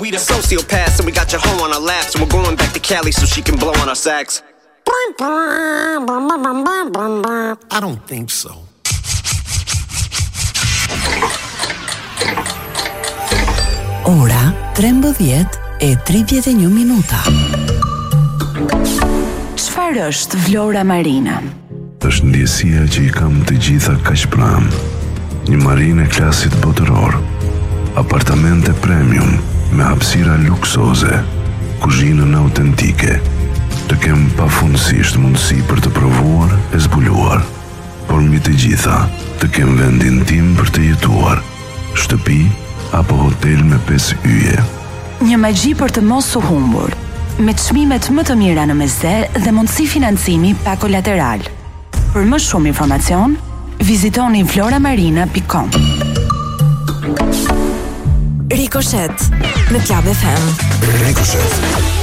We the sociopaths and we got your hoe on our laps and we're going back to Cali so she can blow on our sax. I don't think so. Ora 13 e 31 minuta. Çfarë është Vlora Marina? Është ndjesia që i kam të gjitha kaq pranë. Një marinë e klasit botëror, apartamente premium me hapësira luksoze, kuzhinën autentike. Të kem pafundësisht mundësi për të provuar e zbuluar, por mbi të gjitha, të kem vendin tim për të jetuar. Shtëpi apo hotel me pesë yje. Një magji për të mos u humbur, me çmimet më të mira në Mesdhe dhe mundësi financimi pa kolateral. Për më shumë informacion, vizitoni vloramarina.com. Rikoshet në Club FM. Rikoshet.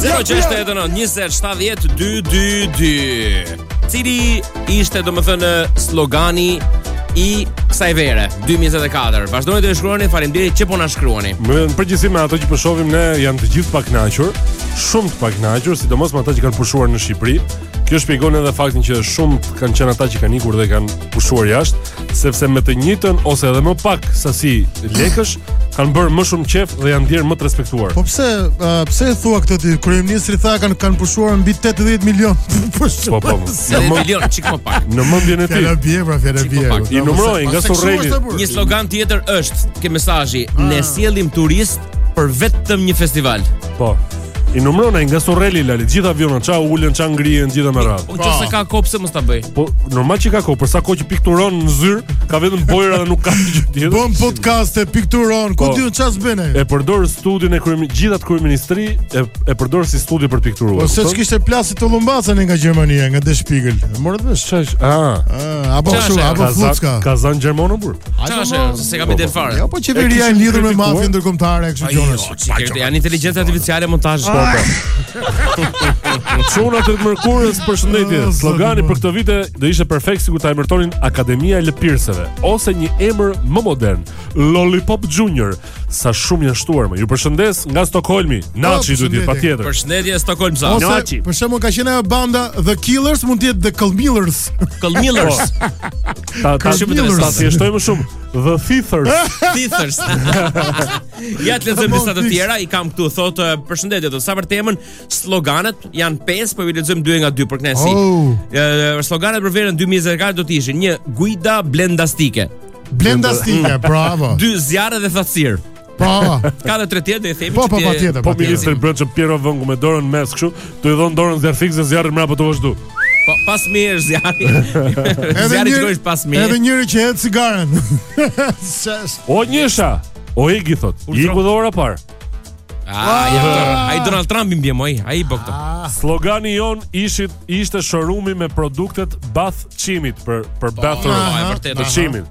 069 20 70 222. Cili ishte domethënë slogani i kësaj vere 2024. Vazhdoni të shkruani, faleminderit që po na shkruani. Në përgjithësi me ato që po shohim ne janë të gjithë të pakënaqur, shumë të pakënaqur, sidomos me ata që kanë pushuar në Shqipëri. Kjo shpjegon edhe faktin që shumë kanë qenë ata që kanë ikur dhe kanë pushuar jashtë. sepse me të njëjtën ose edhe më pak sasi lekësh kanë bërë më shumë qef dhe janë ndjerë më të respektuar. Po pse, uh, pse e thua këtë ti? Kryeministri tha kanë kanë pushuar mbi 80 milionë. po po. po. Në më... milion çik më pak. Në mendjen e tij. Fjala bie, pra fjala bie. I numëroi nga Surreli. Një slogan tjetër është te mesazhi, ah. ne sjellim turist për vetëm një festival. Po. I numëron ai nga Surreli lali, gjithë avionat ça ulen, ça ngrihen, gjithë me radhë. Po ç'ke, ka kohë pse mos ta bëj? Po normal që ka kohë, për sa kohë që pikturon në zyrë, ka vetëm bojëra dhe nuk ka gjë tjetër. Bën podcaste, pikturon, ku po. di unë çfarë s'bën ai? E përdor studion e kryemin, gjithat kryeministri e e përdor si studio për të pikturuar. Po se ç'kishte plasi të lumbacën nga Gjermania, nga Der Spiegel. Morët vesh ç'është? Ah. ah. Apo kështu, apo Flucka. Ka zan gjermanë burrë. Ç'është? Se kam ide fare. Jo, po qeveria e lidhur me mafinë ndërkombëtare kështu gjëra. Jo, çikert janë inteligjenca artificiale montazh, po. Çuna të mërkurës përshëndetje. Ah, Slogani për këtë vit do ishte perfekt sikur ta emërtonin Akademia e Lëpirseve ose një emër më modern, Lollipop Junior. Sa shumë janë shtuar më. Ju përshëndes nga Stockholmi. Po, Naçi duhet të jetë patjetër. Përshëndetje Stockholm sa. Naçi. Për shembull ka qenë ajo banda The Killers mund të jetë The Thëllmillers. Thëllmillers. Ta ta shumë interesante. ta thjeshtoj më shumë. The Thithers. Thithers. ja të lexojmë disa të tjera, i kam këtu thotë eh, përshëndetje, sa për temën sloganet janë pesë, po i lexojmë dy nga dy për kënaqësi. Oh. Eh, sloganet për verën 2024 do të ishin një guida blendastike. Blendastike, bravo. Dy zjarre dhe thatësirë. Po. Ka edhe tre të tjera dhe i themi po, po, po, tjetër, po, po, ministër po, po, Pirro Vëngu me dorën në mes kështu, t'i japë dorën zjarrfikëses zjarrin mbrapa të vazhdojë. Po pas mirë është zjarri. Zjarri që është pas mirë. Edhe njëri që hedh cigaren. o njësha. O i gi thot. Iku dora parë. Ah, ja. Ah. Ai Donald Trump i bie moj, ai po këto. Ah. Slogani jonë ishit ishte showroomi me produktet Bath Chimit për për Bath Chimit.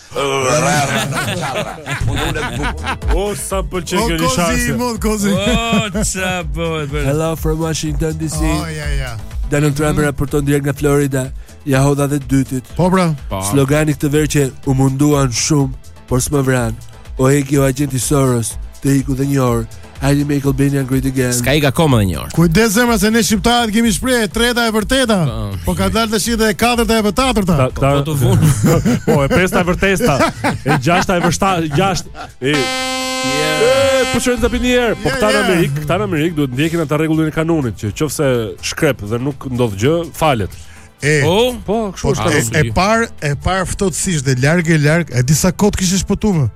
O sa më pëlqen kjo lisharshe. O kozi, o ça bëhet. Hello from Washington DC. Oh ja ja. Donald Trump mm. raporton direkt nga Florida. Ja hodha dhe dytit. Po pra. Po. Slogani këtë verë që u munduan shumë, por s'më vran. O eki o agenti Soros, të iku dhe një orë. Hajde make Albania great again. S'ka ik akoma dhe një orë. Kujdes zemra se ne shqiptarët kemi shprehje e treta e vërteta. Po, po ka dalë tash edhe e katërta e vërtatërta. Po, këta po të vun. Po e pesta e vërtesta. E gjashta e vërsta, gjasht. E Po çojnë të një herë, po këta në Amerikë, këta në Amerikë duhet ndjekin atë rregullin e kanunit që qoftë se shkrep dhe nuk ndodh gjë, falet. E, po, po, kështu po, është. E parë, e parë ftohtësisht dhe larg e larg, e disa kot kishin shpëtuar.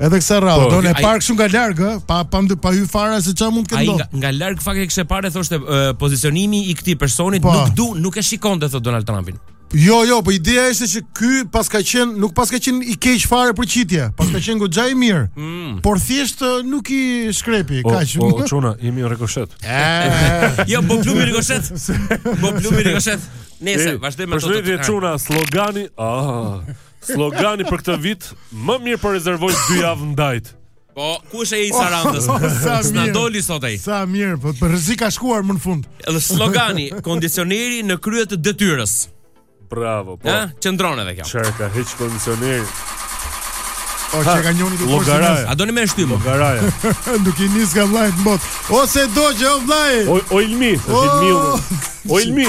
Edhe kësaj radhe, po, domethënë parë shumë nga larg, eh, pa, pa, pa, pa hy fare se ça mund të ketë ndodh. Nga, nga larg, fakt e kishte parë, thoshte, uh, pozicionimi i këtij personit pa. Po. nuk du, nuk e shikonte dot Donald Trumpin. Jo, jo, po ideja ishte që ky paska qenë, nuk paska qenë i keq fare për qitje, paska qenë goxha i mirë. Mm. Por thjesht uh, nuk i shkrepi, po, kaq. Po, po çuna, jemi në rikoshet. Eh. jo, po plumi rikoshet. Po plumi rikoshet. Nejse, vazhdojmë me to. Përshëndetje çuna, slogani. Ah. Slogani për këtë vit, më mirë po rezervoj dy javë në Dajt. Po, ku është ai i Sarandës? Oh, sa S'na mirë. doli sot ai. Sa mirë, po për rrezik ka shkuar më në fund. Edhe slogani, kondicioneri në krye të detyrës. Bravo, po. Ë, qëndron edhe kjo. Çfarë ka heq kondicioneri? Po Ha, që ka njëri te Llogaraja. A doni me shtymë? Llogaraja. Nuk i nis nga vllajt në botë. Ose ore qe o vllai. O, o Ilmi, është Ilmi. O Ilmi.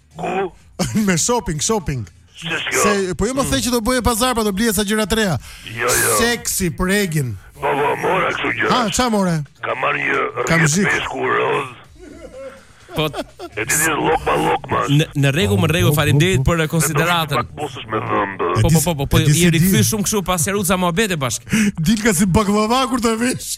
Ku? me shopping, shopping. Se po jo më the që do bëje pazar, po do blije sa gjëra të reja. Jo, jo. Seksi për Egin. Po po, mora kështu gjëra. Ha, ça more? Kam marr një rrjet me shkurroz. Po e di një lok pa lok ma. Në në rregull, në rregull, faleminderit për konsideratën. Po po me dhëmbë. Po po po, po, po i rikthy shumë kështu pas, se ruaj ca muhabete bashkë. Dilka si bakllava kur të vesh.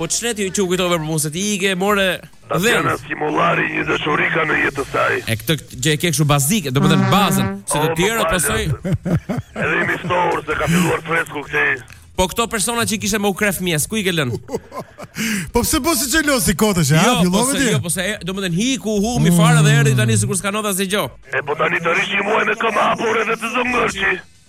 Po ç'ne ti që u kujtove për mua se ti ike more Diana Simollari një dashuri ka në jetë të saj. E këtë gjë e ke kështu bazike, domethënë bazë, se të tjerët pasoj. Edhe m'i fto se ka filluar fresku këtej. Po këto persona që i kishe me u kref në mjes, ku i ke lënë? Po pse bën si xheloz i kotësh, ja, jo, po se, jo, po se, domethënë iku humbi fare dhe erdhi tani sikur s'ka ndodh asgjë. E po tani të rrish një muaj me këmbë hapur edhe të zë mërzi.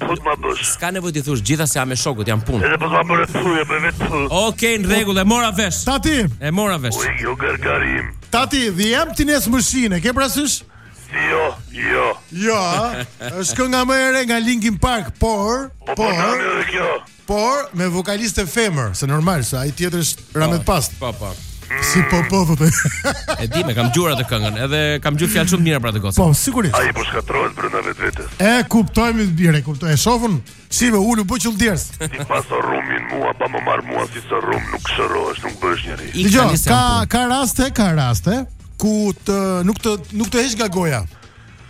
Po të ma bësh. S'ka nevoj t'i thush gjithë se jam me shokut, jam n'pun. Edhe po ma bëre thu, e bëj vetë thu. Ok, në rregull, e mora vesh. Tati. E mora vesh. Po jo gargarim. Tati, Diam, tiens, machin, e ke prasysh? Jo, jo. Jo, është kënga më e re nga Linkin Park, por, po, por. Po, po, Por me vokaliste femër, se normal se ai tjetri është po, rahmet pastë. Po, po. Si po po thotë. E di e kam dëgjuar atë këngën, edhe kam dëgjuar fjalë shumë të mira për atë gocë. Po, sigurisht. Ai po shkatrohet brenda vetvetes. E kuptoj more bir, kuptoj. E shofun si me ulu po qull djers. Ti pa serumin mua pa më marr mua si serum nuk shërohesh, nuk bëhesh njeri. Dëgjo, ka ka raste, ka raste ku të nuk të nuk të heq nga goja.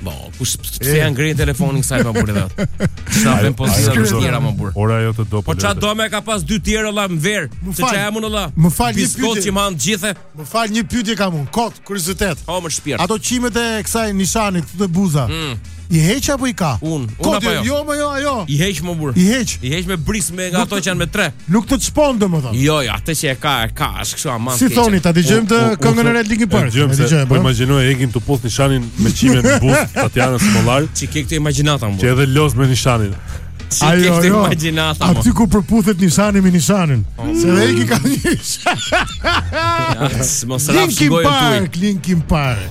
Po, kush s'e ka ngrit telefonin kësaj pra burrë dot. Sa vjen po si të tjera më burr. Ore ajo të do. Po ça do më ka pas dy tjera la më ver. Se ça jam unë la. Më fal një pyetje. Kot që më han gjithë. Më fal një pyetje kam unë. Kot, kuriozitet. Po mo shpirt. Ato qimet e këtij nishanit këtu te buza. Mm. I heq apo i ka? Un, un apo jo? Jo, më jo, ajo. I heq mo burrë. I heq. I heq me brisk me nga ato që janë me tre. Nuk të çpon domethënë. Jo, jo, atë që e ka, e ka, është kështu aman. Si thoni, ta dëgjojmë atë këngën e Red Linkin Park. Dëgjojmë se po imagjinoj Egin të puth nishanin me qimen në buzë, Tatianës, more. Çi ke këtë imagjinata më? Që edhe loz me nishanin. Ç'i ke këto jo. imagjinata më? Aty ku përputhet nishani me nishanin. Po. Se dhe Egi ka një. Mos rafsh gojën tuaj. Linkin Park, Linkin Park.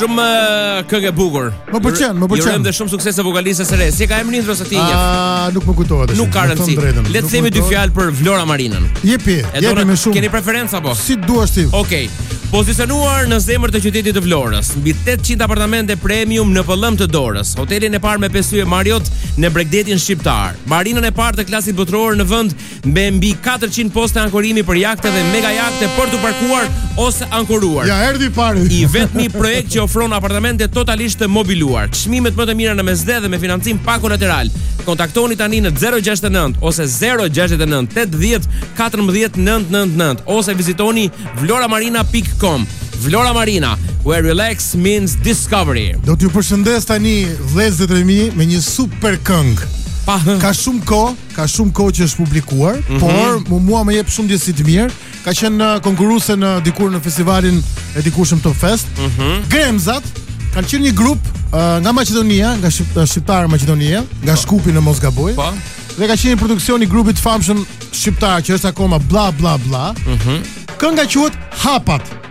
Shumë eh, këngë e bukur. Më pëlqen, më pëlqen. I urojmë dhe shumë suksese vokalistës së re. Si e ka emrin Indro, e di ti? Ah, nuk më kujtohet. Nuk ka rëndësi. Le të themi dy fjalë për Vlora Marinën. Jepi, jepi më shumë. Keni preferencë apo? Si duash ti. Okej. Pozicionuar në zemër të qytetit të Vlorës, mbi 800 apartamente premium në pëllëmbë të dorës, hotelin e parë me pesë yje Marriott në bregdetin shqiptar, marinën e parë të klasit botëror në vend me mbi 400 poste ankorimi për jahte dhe mega jahte për t'u parkuar ose ankoruar. Ja erdhi i pari. I vetmi projekt që ofron apartamente totalisht të mobiluar. Çmimet më të mira në Mesdhe dhe me financim pa kolateral. Kontaktoni tani në 069 ose 069 80 14 999 ose vizitoni vloramarina.com. Vlora Marina, where relax meets discovery. Do t'ju përshëndes tani vëllezërit e mi me një super këngë. Pa, ka shumë kohë ka shumë kohë që është publikuar, mm -hmm. por mu mua më jep shumë ndjesi të mirë. Ka qenë në uh, konkurruse në uh, dikur në festivalin e dikurshëm Top Fest. Mm -hmm. Grimcat kanë qenë një grup uh, nga Maqedonia, nga Shqip uh, shqiptarë Maqedonia, nga po. Shkupi në mos gaboj. Po. Dhe ka qenë një produksion i grupit të famshëm shqiptar që është akoma bla bla bla. Mm -hmm. Kënga quhet Hapat.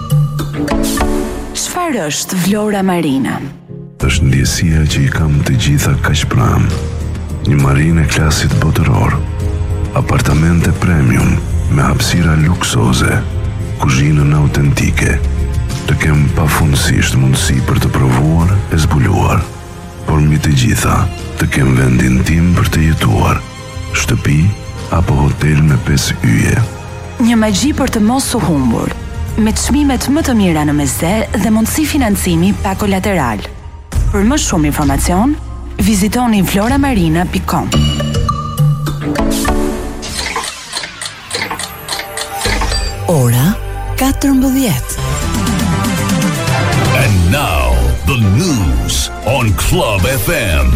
Çfarë është Vlora Marina? Është ndjesia që i kam të gjitha kaq pranë. Një marinë e klasit botëror, apartamente premium me hapësira luksoze, kuzhinën autentike. Të kem pafundësisht mundësi për të provuar e zbuluar. por mbi të gjitha të kem vendin tim për të jetuar, shtëpi apo hotel me pesë yje. Një magji për të mos u humbur, me çmimet më të mira në Mesdhe dhe mundësi financimi pa kolateral. Për më shumë informacion, vizitoni floramarina.com. Ora 14. And now the news on Club FM.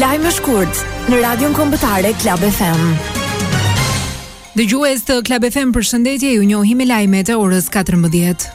Lajme shkurt në Radion Kombëtare Club FM. Dëgjues të Club FM përshëndetje, ju njohim me lajmet e orës 14.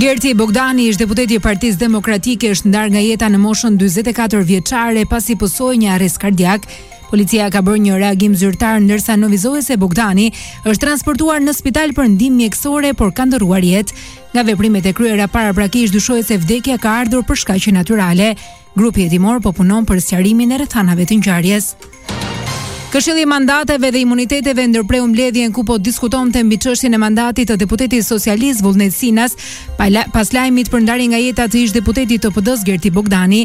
Gerti Bogdani, ish deputeti i Partisë Demokratike, është ndarë nga jeta në moshën 44 vjeçare pasi pësoi një arrest kardiak Policia ka bërë një reagim zyrtar ndërsa nënvizohet se Bogdani është transportuar në spital për ndihmë mjekësore, por ka ndërruar jetë. Nga veprimet e kryera paraprakisht dyshohet se vdekja ka ardhur për shkaqe natyrale. Grupi hetimor po punon për sqarimin e rrethanave të ngjarjes. Këshilli i Mandateve dhe Imuniteteve ndërpreu mbledhjen ku po diskutonte mbi çështjen e mandatit të deputetit socialist Vullnet Sinajt, pas lajmit për ndarjen nga jeta të ish-deputetit të PD-së Gerti Bogdani,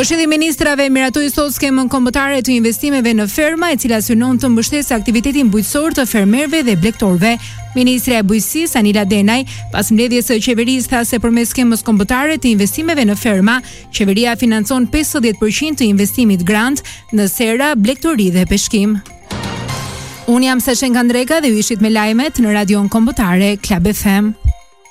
Këshilli i Ministrave miratoi sot skemën kombëtare të investimeve në ferma, e cila synon të mbështesë aktivitetin bujqësor të fermerëve dhe blegtorëve. Ministrja e Bujqësisë, Anila Denaj, pas mbledhjes së qeverisë tha se përmes skemës kombëtare të investimeve në ferma, qeveria financon 50% të investimit grant në sera, blegtori dhe peshkim. Unë jam Sashenka Ndreka dhe ju ishit me lajmet në Radion Kombëtare Klab FM.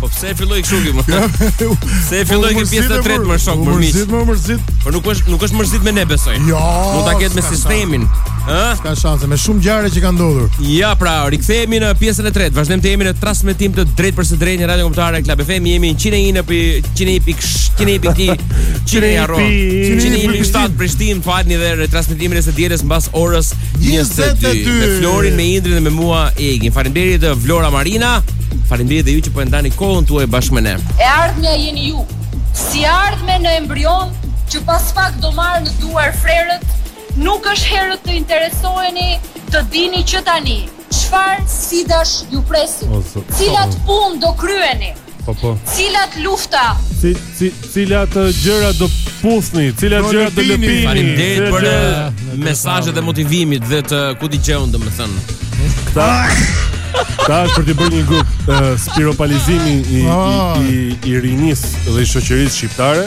Po pse filloi kështu kimo? Se filloi kjo pjesa e tretë më shok më miq. Mërzit më mërzit. Po nuk është nuk është mërzit me ne besoj. Jo. Mund ta ketë me sistemin. Ëh? Ka shanse me shumë gjasa që kanë ndodhur. Ja pra, rikthehemi në pjesën e tretë. Vazhdojmë të jemi në transmetim të drejtpërdrejtë në Radio Kombëtare Club FM. Jemi 101 në 101.1 101 harro. 101.7 Prishtinë, falni dhe në ritransmetimin e së dielës mbas orës 22 me Florin, me Indrin dhe me mua Egin. Faleminderit eh, Vlora Marina. Faleminderit dhe ju që po e ndani kohën tuaj bashkë me ne. E ardhmja jeni ju. Si e ardhme në embrion që pas pak do marrë në duar frerët Nuk është herët të interesoheni të dini që tani çfarë sfidash ju presin. Cilat punë do kryeni? Po po. Cilat lufta? Si si cilat gjëra do puthni? Cilat gjëra do lëpini? Faleminderit për mesazhet e motivimit dhe të ku di çë unë domethënë. Këta Ta është për të bërë një grup uh, spiropalizimi i, i, ah. i, i rinisë dhe i shoqërisë shqiptare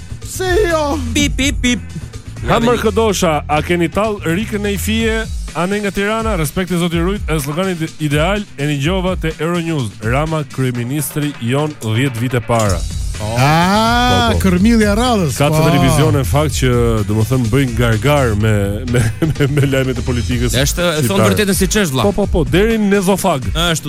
Pse jo? Pip pip pip. Hamër këdosha, a keni tall ndonjë fije, anë nga Tirana, respekte zoti Rujt, e slogani ideal e dëgjova te Euronews, Rama kryeministri jonë 10 vite para. Oh, ah, po, po. kërmilli i radhës. Ka të po. televizion në fakt që domethënë bëjnë gargarë me me me, me lajmet e politikës. Është e thonë vërtetën siç është vëlla. Po po po, deri në ezofag. Ashtu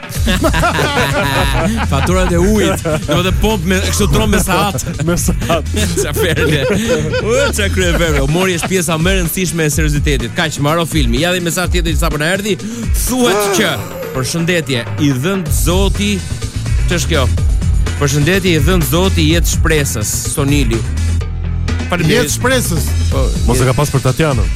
Faturat e ujit, do të pomp me kështu trom me sahat. Me sahat. Ça fjale. U ça kryevepre. Po ajo është pjesa më e rëndësishme e seriozitetit. Kaq mbaroi filmi. Ja dhe mesazh tjetër që sapo na erdhi. Thuhet ah. që përshëndetje i dhëntë Zoti ç'është kjo? Përshëndetje i dhëntë Zoti jetë shpresës Sonili. Faleminderit. Jetë shpresës. Po, Mos e ka pas për Tatianën.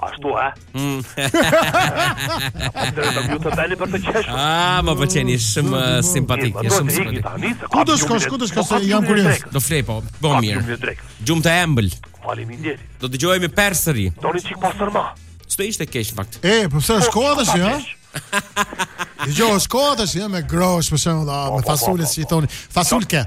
Ashtu, ha? Mm. Atëherë do ju të dalë për të qeshur. Ah, më pëlqen, je shumë eh, simpatik, je shumë simpatik. Ku do shkosh, ku do shkosh, po, jam kurioz. Do flej po, po mirë. Gjumë të ëmbël. Faleminderit. Do dëgjohemi persëri. Do një çik pastërma. S'do ishte keq fakt. E, po pse është po, koha tash, ja? Dëgjoj, është koha tash, ja me groshë për shembull, me po, fasulë si thoni. Fasulke.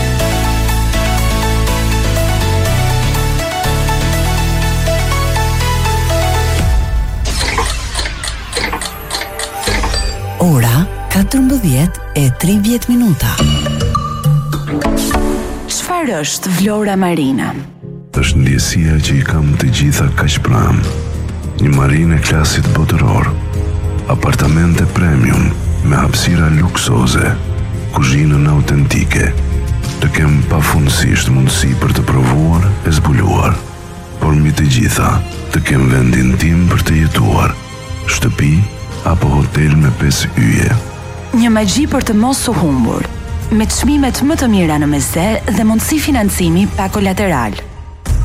Ora 14:30 minuta. Çfarë është Vlora Marina? Është ndjesia që i kam të gjitha kaq pranë. Një marinë e klasit botëror, apartamente premium me hapësira luksoze, kuzhinën autentike. Të kem pafundësisht mundësi për të provuar e zbuluar, por mbi të gjitha, të kem vendin tim për të jetuar. Shtëpi apo hotel me pesë yje. Një magji për të mos u humbur, me çmimet më të mira në Mesdhe dhe mundësi financimi pa kolateral.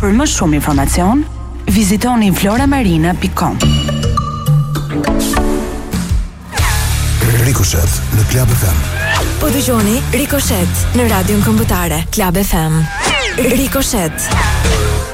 Për më shumë informacion, vizitoni vloramarina.com. Rikoshet në Klab FM. Po dëgjoni Rikoshet në Radion Kombëtare Klab FM. Rikoshet.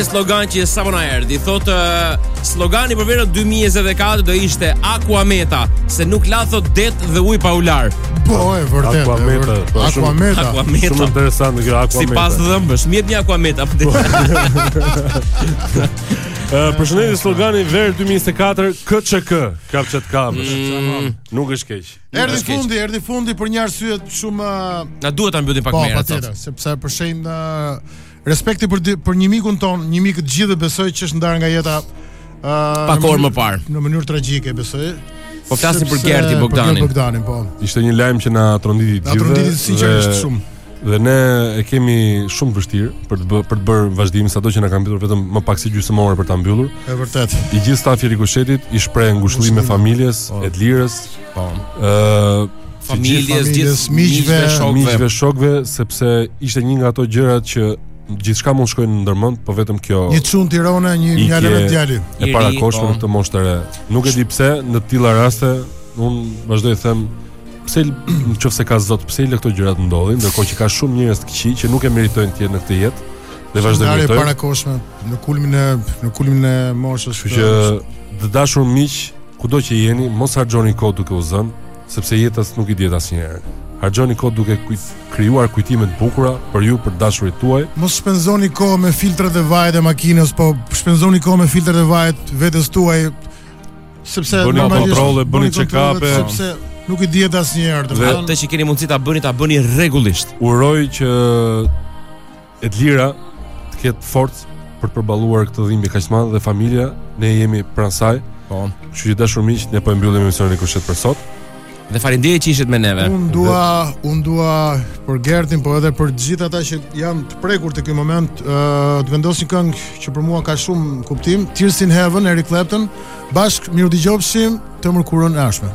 një slogan që sapo na erdhi. Thotë uh, slogani për verën 2024 do ishte Aqua Meta, se nuk la thotë det dhe ujë pa u larë. Po, e vërtet. Aquameta. Aquameta. Aquameta. Shumë interesant kjo Aquameta. Sipas dhëmbësh, mjet një Aquameta apo ti. Ë, përshëndetje slogani Verë 2024 KÇK, kap ç'të kapësh. Mm. Nuk është keq. Erdhi fundi, erdhi fundi për një arsye shumë, na duhet ta mbyllim pak po, më herët. Po, sepse për shemb Respekte për për një mikun ton, një mik të gjithëve besoj që është ndarë nga jeta ë uh, pak orë më parë. Në mënyrë tragjike besoj. Po flasim për Gerti Bogdanin. Për Bogdanin, po. Ishte një lajm që na tronditi të gjithë. Na tronditi sinqerisht shumë. Dhe ne e kemi shumë të vështirë për të bë, për të bërë vazhdim sado që na ka mbetur vetëm më pak se gjysmë orë për ta mbyllur. Është vërtet. I gjithë stafi i Rikoshetit i shpreh ngushëllime familjes, po. Edlirës. Po. Ëh, familjes, gjithë miqve, shokëve. Miqve, shokëve, sepse ishte një nga ato gjërat që gjithçka mund të shkonte ndërmend, po vetëm kjo. Një çun Tirane, një mjaltë djali. E parakohshme po. në këtë moshë të re. Nuk e di pse në të tilla raste un vazhdoj të them pse nëse ka zot pse le këto gjëra të ndodhin, ndërkohë që ka shumë njerëz të këqij që nuk e meritojnë të jenë në këtë jetë. Dhe vazhdojnë të jetojnë. Parakohshme në kulmin e në kulmin e moshës. Kështu që të dashur miq, kudo që jeni, mos harxhoni kohë duke u zënë. sepse jetës nuk i dihet asnjëherë. Harxhoni kohë duke kujt, krijuar kujtime të bukura për ju, për dashurit tuaj. Mos shpenzoni kohë me filtrat e vajit të makinës, po shpenzoni kohë me filtrat e vajit të vetes tuaj, sepse bëni kontrolle, bëni check-up, sepse nuk i dihet asnjëherë. Atë që keni mundësi ta bëni, ta bëni rregullisht. Uroj që Edlira të ketë forcë për të përballuar këtë dhimbje kaq të madhe dhe familja ne jemi pranë saj. Po. Kështu që dashur miq, ne po e mbyllim emisionin këtu për sot. Dhe faleminderit që ishit me neve. Unë dua, unë dua për Gertin, po edhe për të gjithë ata që janë të prekur nga ky moment, ë uh, të vendos një këngë që për mua ka shumë kuptim, Tears in Heaven, Eric Clapton, bashkë mirudëgjofshim të mërkurën e ardhshme.